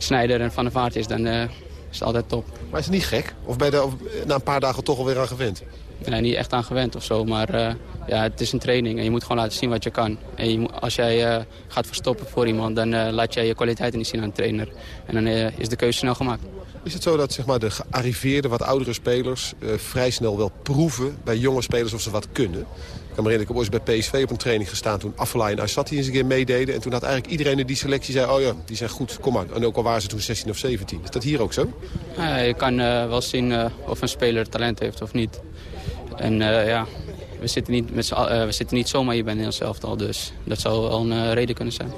Snijder en Van der Vaart is, dan eh, is het altijd top. Maar is het niet gek? Of ben je er na een paar dagen toch alweer aan gewend? Ik ben er niet echt aan gewend of zo, maar eh, ja, het is een training en je moet gewoon laten zien wat je kan. En je als jij eh, gaat verstoppen voor iemand, dan eh, laat jij je kwaliteiten niet zien aan de trainer. En dan is de keuze snel gemaakt. Is het zo dat zeg maar, de gearriveerde, wat oudere spelers... vrij snel wel proeven bij jonge spelers of ze wat kunnen? Kan me herinneren, ik heb ooit bij PSV op een training gestaan... toen Afellay en Aysati eens een keer meededen. En toen had eigenlijk iedereen in die selectie zei... oh ja, die zijn goed, kom maar. En ook al waren ze toen 16 of 17. Is dat hier ook zo? Ja, je kan eh, wel zien eh, of een speler talent heeft of niet. En eh, ja, we zitten, niet met we zitten niet zomaar hier bij Nederlands elftal, dus dat zou wel een reden kunnen zijn.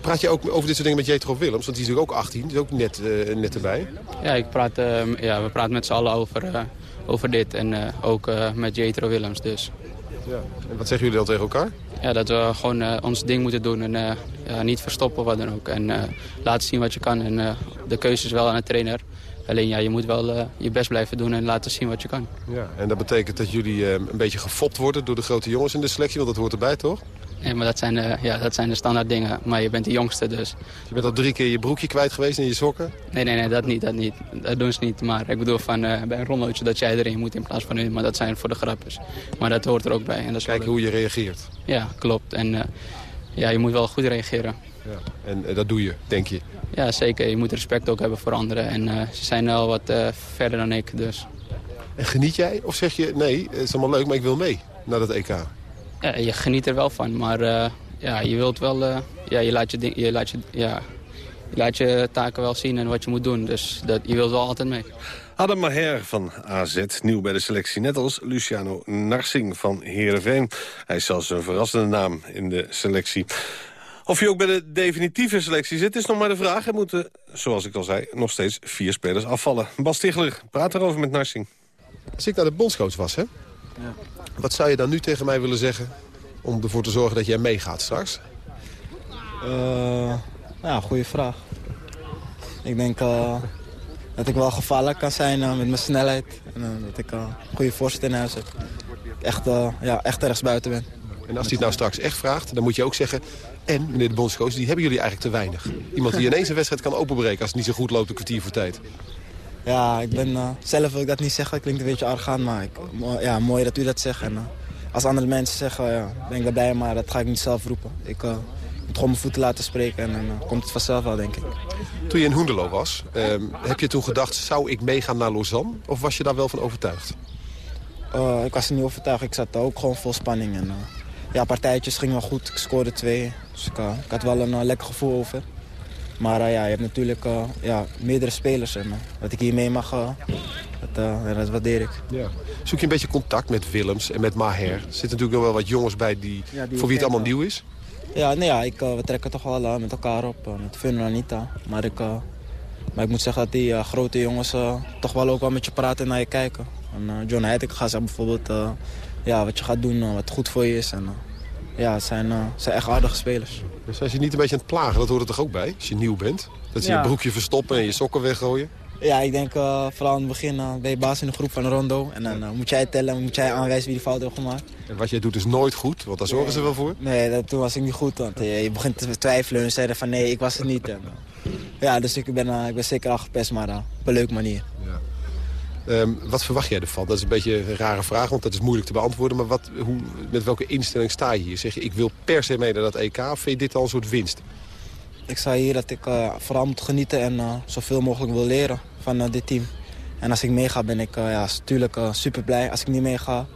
Praat je ook over dit soort dingen met Jetro Willems? Want die is natuurlijk ook 18, die is ook net, net erbij. Ja, ik praat, ja, we praten met z'n allen over, over dit en ook met Jetro Willems dus. Ja. En wat zeggen jullie dan tegen elkaar? Ja, dat we gewoon eh, ons ding moeten doen en eh, ja, niet verstoppen wat dan ook. En eh, laten zien wat je kan. En de keuze is wel aan de trainer. Alleen ja, je moet wel je best blijven doen en laten zien wat je kan. Ja. En dat betekent dat jullie een beetje gefopt worden door de grote jongens in de selectie. Want dat hoort erbij, toch? Nee, maar dat zijn, eh, ja, dat zijn de standaard dingen. Maar je bent de jongste dus. Je bent al drie keer je broekje kwijt geweest en je sokken. Nee, nee, nee, dat niet, dat niet. Dat doen ze niet. Maar ik bedoel van eh, bij een rommeltje dat jij erin moet in plaats van hun. Maar dat zijn voor de grapjes. Maar dat hoort er ook bij. En dat is Kijken hoe je reageert. Ja, klopt. En eh, ja, je moet wel goed reageren. Ja. En dat doe je, denk je. Ja, zeker. Je moet respect ook hebben voor anderen. En ze zijn wel wat verder dan ik, dus... En geniet jij? Of zeg je, nee, het is allemaal leuk, maar ik wil mee naar dat EK? Ja, je geniet er wel van, maar eh, ja, je wilt wel... eh, ja, je laat je, ding- je, laat je, ja, je laat je taken wel zien en wat je moet doen. Dus dat, je wilt wel altijd mee. Adam Maher van AZ, nieuw bij de selectie. Net als Luciano Narsing van Heerenveen. Hij is zelfs een verrassende naam in de selectie. Of je ook bij de definitieve selectie zit, is nog maar de vraag. Er moeten, zoals ik al zei, nog steeds vier spelers afvallen. Bas Tichler, praat erover met Narsing. Als ik nou de bondscoach was, hè? Wat zou je dan nu tegen mij willen zeggen... om ervoor te zorgen dat jij meegaat straks? Eh, ja, goede vraag. Ik denk eh, dat ik wel gevaarlijk kan zijn eh, met mijn snelheid. En dat ik een goede voorzet in huis heb. Echt, ja, echt ergens buiten ben. En als hij het nou straks echt vraagt, dan moet je ook zeggen... en, meneer de bondscoach, die hebben jullie eigenlijk te weinig. Iemand die ineens een wedstrijd kan openbreken als het niet zo goed loopt een kwartier voor tijd. Ja, ik ben, eh, zelf wil ik dat niet zeggen. klinkt een beetje arrogant, maar ik, ja, mooi dat u dat zegt. En, eh, als andere mensen zeggen, ja, ben ik erbij, maar dat ga ik niet zelf roepen. Ik eh, moet gewoon mijn voeten laten spreken en dan komt het vanzelf wel, denk ik. Toen je in Hoenderloo was, ehm, heb je toen gedacht... zou ik meegaan naar Lausanne? Of was je daar wel van overtuigd? Ik was er niet overtuigd. Ik zat ook gewoon vol spanning. En, ja, partijtjes gingen wel goed. Ik scoorde twee. Dus ik, ik had wel een lekker gevoel over. Maar eh, ja, je hebt natuurlijk eh, ja, meerdere spelers. En wat ik hier mee mag, uh, dat, dat waardeer ik. Ja. Zoek je een beetje contact met Willems en met Maher? Er zitten natuurlijk nog wel wat jongens bij die, Ja, die voor wie het allemaal nieuw is. Ja, nee, ja ik, we trekken toch wel met elkaar op. Met Fun en Anita. Maar ik, maar ik moet zeggen dat die grote jongens toch wel ook wel met je praten en naar je kijken. En, John Heitinga gaat zeggen bijvoorbeeld ja, wat je gaat doen, wat goed voor je is. En, ja, het zijn, uh, zijn echt aardige spelers. Dus als je niet een beetje aan het plagen, dat hoort er toch ook bij? Als je nieuw bent? Dat ze Ja. je broekje verstoppen en je sokken weggooien? Ja, ik denk uh, vooral in het begin uh, ben je baas in de groep van Rondo. En dan uh, moet jij tellen, moet jij aanwijzen wie die fout heeft gemaakt. En wat jij doet is nooit goed, want daar zorgen nee. ze wel voor. Nee, dat, toen was ik niet goed. Want je begint te twijfelen en zeiden van nee, ik was het niet. En, Ja, dus ik ben, eh, ik ben zeker al gepest, maar eh, op een leuke manier. Ehm, wat verwacht jij ervan? Dat is een beetje een rare vraag, want dat is moeilijk te beantwoorden. Maar wat, hoe, met welke instelling sta je hier? Zeg je, ik wil per se mee naar dat EK? Of vind je dit al een soort winst? Ik zei hier dat ik eh, vooral moet genieten en eh, zoveel mogelijk wil leren van eh, dit team. En als ik meega ben ik ja, natuurlijk super blij. Als ik niet meega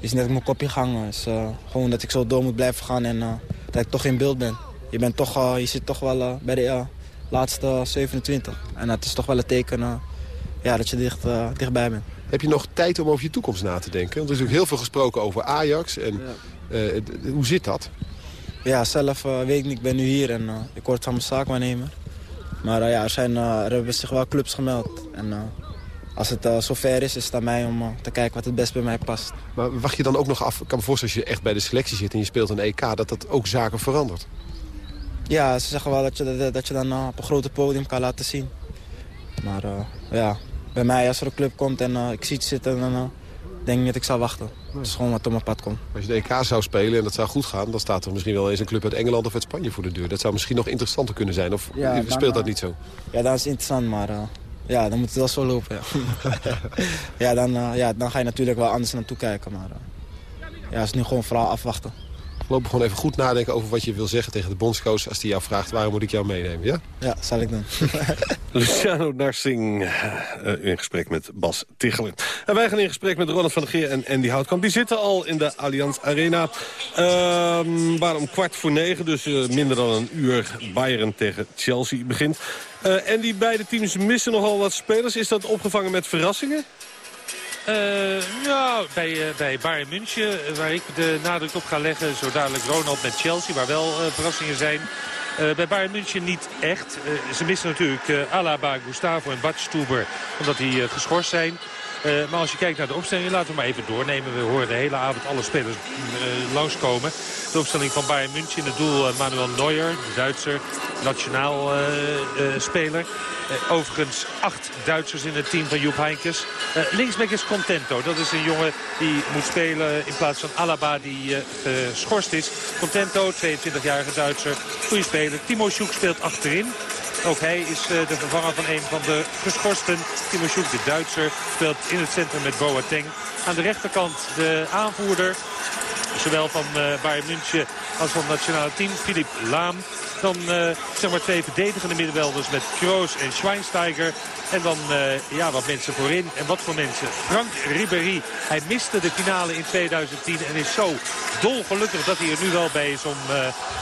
is net mijn kopje gangen. is gewoon dat ik zo door moet blijven gaan en dat ik toch in beeld ben. Je, bent toch, je zit toch wel bij de laatste 27. En dat is toch wel een teken ja, dat je dicht, dichtbij bent. Heb je nog tijd om over je toekomst na te denken? Want er is natuurlijk heel veel gesproken over Ajax. En, hoe zit dat? Ja, zelf uh, weet ik niet. Ik ben nu hier en uh, ik word van mijn zaakwaarnemer. Maar uh, ja, er, zijn, er hebben zich wel clubs gemeld. En als het zover is, is het aan mij om te kijken wat het best bij mij past. Maar wacht je dan ook nog af, ik kan me voorstellen als je echt bij de selectie zit en je speelt een EK, dat dat ook zaken verandert? Ja, ze zeggen wel dat je, dat, dat je dan op een grote podium kan laten zien. Maar ja, bij mij als er een club komt en ik zie het zitten, dan denk ik dat ik zal wachten. Dat is gewoon wat op mijn pad komt. Als je de EK zou spelen en dat zou goed gaan... dan staat er misschien wel eens een club uit Engeland of uit Spanje voor de deur. Dat zou misschien nog interessanter kunnen zijn. Of ja, speelt dat niet zo? Ja, dat is interessant, maar ja, dan moet het wel zo lopen. Ja, [LAUGHS] ja, dan, ja, dan ga je natuurlijk wel anders naartoe kijken. Maar ja, het is nu gewoon vooral afwachten. Loop gewoon even goed nadenken over wat je wil zeggen tegen de bondscoach... als die jou vraagt waarom moet ik jou meenemen, ja? Ja, zal ik doen. [LAUGHS] Luciano Narsing uh, in gesprek met Bas Tichelen. En wij gaan in gesprek met Ronald van der Geer en Andy Houtkamp. Die zitten al in de Allianz Arena. Uh, waar om kwart voor negen, dus uh, minder dan een uur... Bayern tegen Chelsea begint. Uh, en die beide teams missen nogal wat spelers. Is dat opgevangen met verrassingen? Nou, bij, uh, bij Bayern München, waar ik de nadruk op ga leggen... zo dadelijk Ronald met Chelsea, waar wel verrassingen zijn... Uh, bij Bayern München niet echt. Ze missen natuurlijk Alaba, Gustavo en Badstuber omdat die geschorst zijn. Uh, maar als je kijkt naar de opstelling, laten we maar even doornemen. We horen de hele avond alle spelers uh, langskomen. De opstelling van Bayern München in het doel uh, Manuel Neuer, Duitser, nationaal speler. overigens acht Duitsers in het team van Joep Heinkes. linksback is Contento. Dat is een jongen die moet spelen in plaats van Alaba die geschorst is. Contento, 22-jarige Duitser, goede speler. Timo Sjoek speelt achterin. Ook hij is de vervanger van een van de geschorsten. Timo Sjoek, de Duitser, speelt in het centrum met Boateng. Aan de rechterkant de aanvoerder. Zowel van uh, Bayern München als van het nationale team. Filip Laam. Dan uh, zeg maar twee verdedigende middenvelders met Kroos en Schweinsteiger. En dan uh, ja, wat mensen voorin. En wat voor mensen. Frank Ribéry. Hij miste de finale in 2010 en is zo dolgelukkig dat hij er nu wel bij is om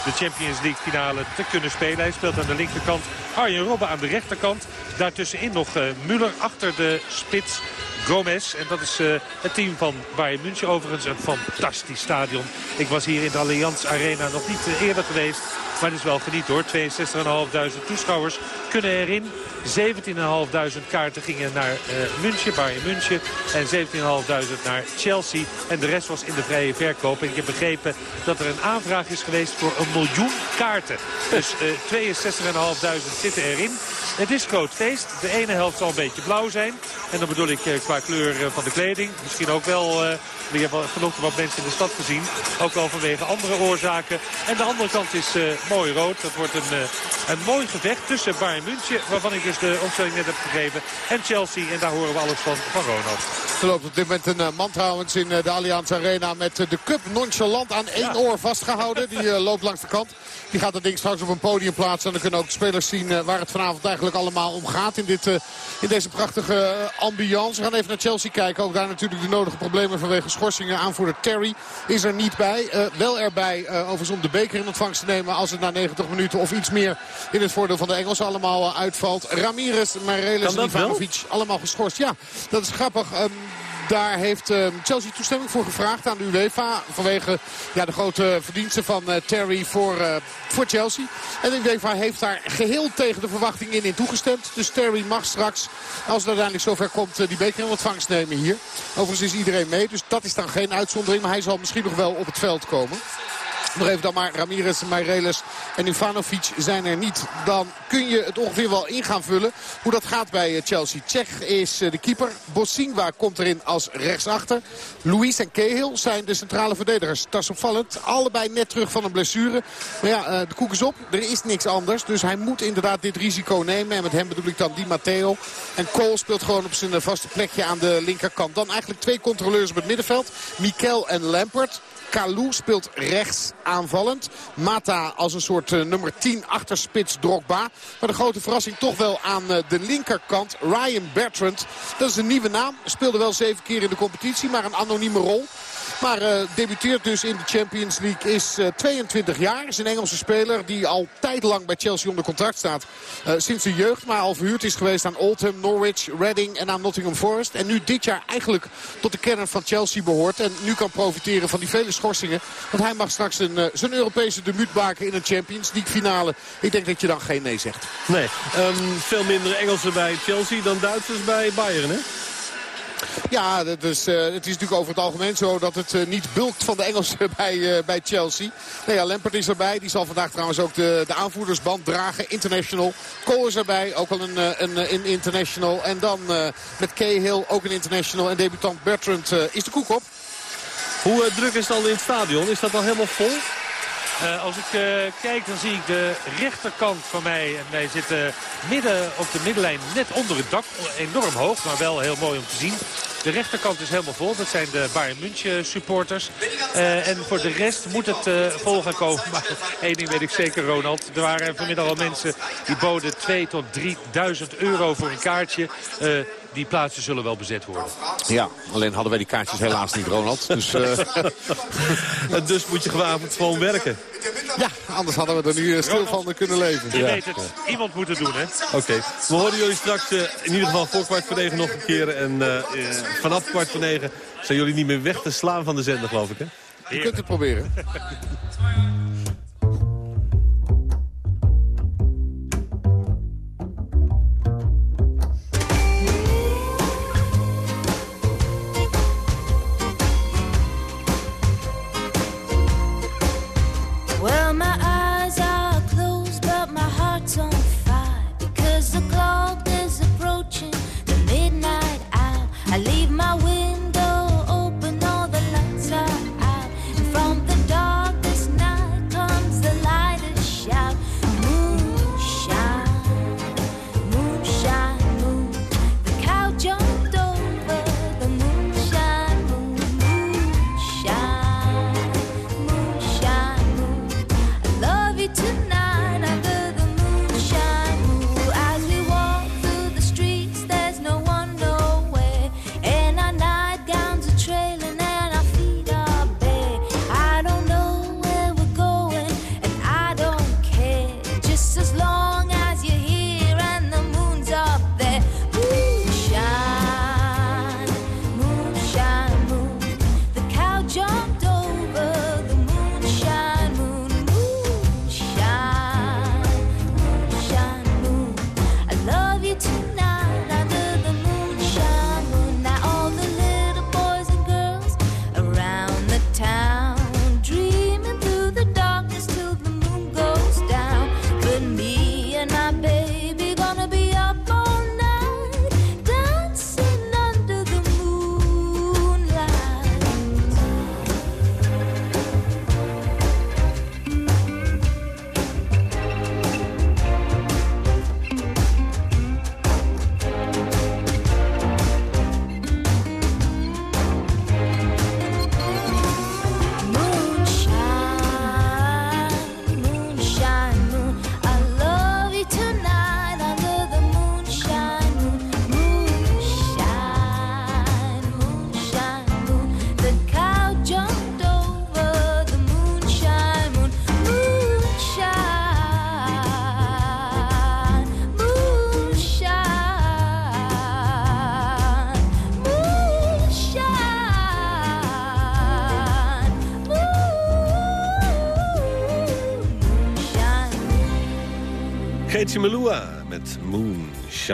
de Champions League finale te kunnen spelen. Hij speelt aan de linkerkant. Arjen Robben aan de rechterkant. Daartussenin nog Muller achter de spits. Gomez. En dat is uh, het team van Bayern München overigens. Een fantastisch stadion. Ik was hier in de Allianz Arena nog niet uh, eerder geweest. Maar het is wel geniet hoor. 62.500 toeschouwers kunnen erin. 17.500 kaarten gingen naar uh, München, Bayern München. En 17.500 naar Chelsea. En de rest was in de vrije verkoop. En ik heb begrepen dat er een aanvraag is geweest voor een miljoen kaarten. Dus uh, 62.500 zitten erin. Het is groot feest. De ene helft zal een beetje blauw zijn. En dan bedoel ik uh, qua kleur van de kleding. Misschien ook wel... We hebben vanochtend wat mensen in de stad gezien. Ook wel vanwege andere oorzaken. En de andere kant is mooi rood. Dat wordt een, uh, een mooi gevecht tussen Bayern München, waarvan ik dus de opstelling net heb gegeven, en Chelsea. En daar horen we alles van, van Ronald. Er loopt op dit moment een uh, man trouwens in de Allianz Arena met de cup nonchalant aan één ja. oor vastgehouden. Die loopt langs de kant. Die gaat dat ding straks op een podium plaatsen. En dan kunnen ook de spelers zien waar het vanavond eigenlijk allemaal om gaat in, dit, in deze prachtige ambiance. We gaan even naar Chelsea kijken. Ook daar natuurlijk de nodige problemen vanwege schorsingen. Aanvoerder Terry is er niet bij. Wel erbij overigens om de beker in ontvangst te nemen als het na 90 minuten of iets meer in het voordeel van de Engelsen allemaal uh, uitvalt. Ramirez, Mareles en Ivanovic allemaal geschorst. Ja, dat is grappig. Um, daar heeft uh, Chelsea toestemming voor gevraagd aan de UEFA. Vanwege ja, de grote verdiensten van uh, Terry voor, uh, voor Chelsea. En de UEFA heeft daar geheel tegen de verwachting in, in toegestemd. Dus Terry mag straks, als het uiteindelijk zover komt, die beker in ontvangst nemen hier. Overigens is iedereen mee, dus dat is dan geen uitzondering. Maar hij zal misschien nog wel op het veld komen. Nog even dan maar Ramirez, Meireles en Ivanovic zijn er niet. Dan kun je het ongeveer wel in gaan vullen hoe dat gaat bij eh, Chelsea. Tsjech is eh, de keeper. Bossingwa komt erin als rechtsachter. Luis en Cahill zijn de centrale verdedigers. Dat is opvallend. Allebei net terug van een blessure. Maar ja, eh, de koek is op. Er is niks anders. Dus hij moet inderdaad dit risico nemen. En met hem bedoel ik dan Di Matteo. En Cole speelt gewoon op zijn vaste plekje aan de linkerkant. Dan eigenlijk twee controleurs op het middenveld. Mikel en Lampert. Kalou speelt rechts aanvallend. Mata als een soort uh, nummer 10 achterspits Drogba. Maar de grote verrassing toch wel aan uh, de linkerkant. Ryan Bertrand. Dat is een nieuwe naam. Speelde wel zeven keer in de competitie. Maar een anonieme rol. Maar uh, debuteert dus in de Champions League. Is uh, 22 jaar. Is een Engelse speler die al tijdlang bij Chelsea onder contract staat. Uh, sinds de jeugd. Maar al verhuurd is geweest aan Oldham, Norwich, Reading en aan Nottingham Forest. En nu dit jaar eigenlijk tot de kern van Chelsea behoort. En nu kan profiteren van die vele schorsingen. Want hij mag straks een, zijn Europese debuut maken in een Champions League finale. Ik denk dat je dan geen nee zegt. Nee, um, veel minder Engelsen bij Chelsea dan Duitsers bij Bayern, hè? Ja, uh, het is natuurlijk over het algemeen zo dat het uh, niet bulkt van de Engelsen [LAUGHS] bij, uh, bij Chelsea. Nou ja, Lampert is erbij. Die zal vandaag trouwens ook de, de aanvoerdersband dragen. International. Cole is erbij. Ook al een, een, een international. En dan met Cahill ook een international. En debutant Bertrand is de koek op. Hoe druk is het al in het stadion? Is dat al helemaal vol? Uh, als ik uh, kijk, dan zie ik de rechterkant van mij. En wij zitten midden op de middenlijn, net onder het dak. Enorm hoog, maar wel heel mooi om te zien. De rechterkant is helemaal vol. Dat zijn de Bayern München supporters. Uh, en voor de rest moet het vol gaan komen. [LAUGHS] Maar één ding weet ik zeker, Ronald. Er waren vanmiddag al mensen die boden 2 tot 3000 euro voor een kaartje die plaatsen zullen wel bezet worden. Ja, alleen hadden wij die kaartjes helaas niet, Ronald. Dus, uh... [LAUGHS] dus moet je gewapend gewoon werken. Ja, anders hadden we er nu stil van kunnen leven. Je ja. weet het, iemand moet het doen, hè? Oké, okay. we horen jullie straks uh, in ieder geval voor kwart voor negen nog een keer. En uh, vanaf kwart voor negen zijn jullie niet meer weg te slaan van de zender, geloof ik, hè? Je kunt het proberen. [LAUGHS]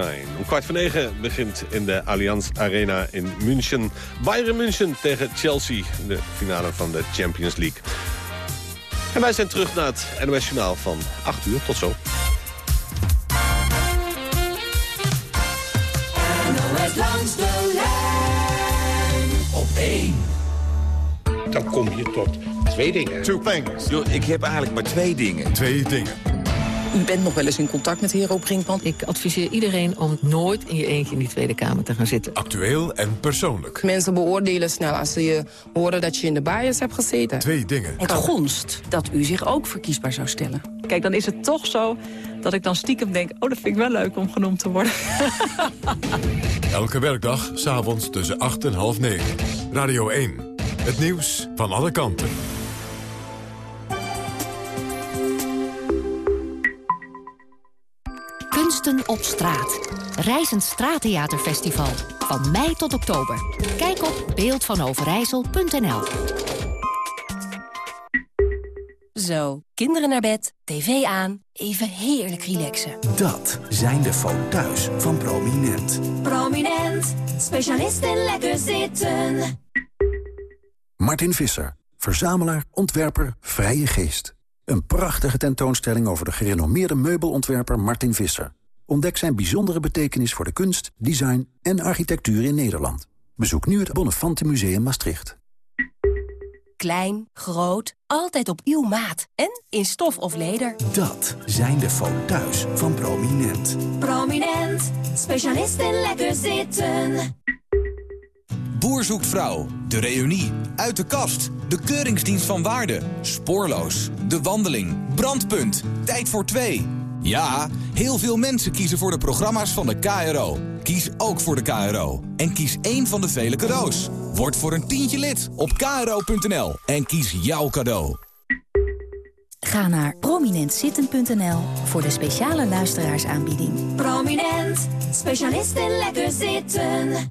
Om kwart voor negen begint in de Allianz Arena in München. Bayern München tegen Chelsea, de finale van de Champions League. En wij zijn terug naar het NOS Journaal van 8 uur. Tot zo. NOS langs de lijn op 1. Dan kom je tot twee dingen. Two things. Yo, ik heb eigenlijk maar twee dingen. Twee dingen. U bent nog wel eens in contact met Hero Brinkman. Ik adviseer iedereen om nooit in je eentje in die Tweede Kamer te gaan zitten. Actueel en persoonlijk. Mensen beoordelen snel als ze je horen dat je in de bias hebt gezeten. Twee dingen. Het gonst dat u zich ook verkiesbaar zou stellen. Kijk, dan is het toch zo dat ik dan stiekem denk... oh, dat vind ik wel leuk om genoemd te worden. [LAUGHS] Elke werkdag, s'avonds tussen 8 en half 9. Radio 1. Het nieuws van alle kanten. Kunsten op straat. Reizend Straattheaterfestival. Van mei tot oktober. Kijk op beeldvanoverijssel.nl Zo, kinderen naar bed, tv aan, even heerlijk relaxen. Dat zijn de foto's van Prominent. Prominent, specialist in lekker zitten. Martin Visser, verzamelaar, ontwerper, vrije geest. Een prachtige tentoonstelling over de gerenommeerde meubelontwerper Martin Visser. Ontdek zijn bijzondere betekenis voor de kunst, design en architectuur in Nederland. Bezoek nu het Bonnefante Museum Maastricht. Klein, groot, altijd op uw maat. En in stof of leder. Dat zijn de foto's van Prominent. Prominent, specialist in lekker zitten. Boer zoekt vrouw, de reunie, uit de kast, de keuringsdienst van waarde, spoorloos, de wandeling, brandpunt, tijd voor twee. Ja, heel veel mensen kiezen voor de programma's van de KRO. Kies ook voor de KRO. En kies één van de vele cadeaus. Word voor een tientje lid op kro.nl en kies jouw cadeau. Ga naar prominentzitten.nl voor de speciale luisteraarsaanbieding. Prominent, specialist in lekker zitten.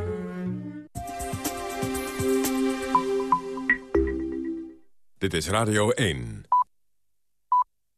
Dit is Radio 1.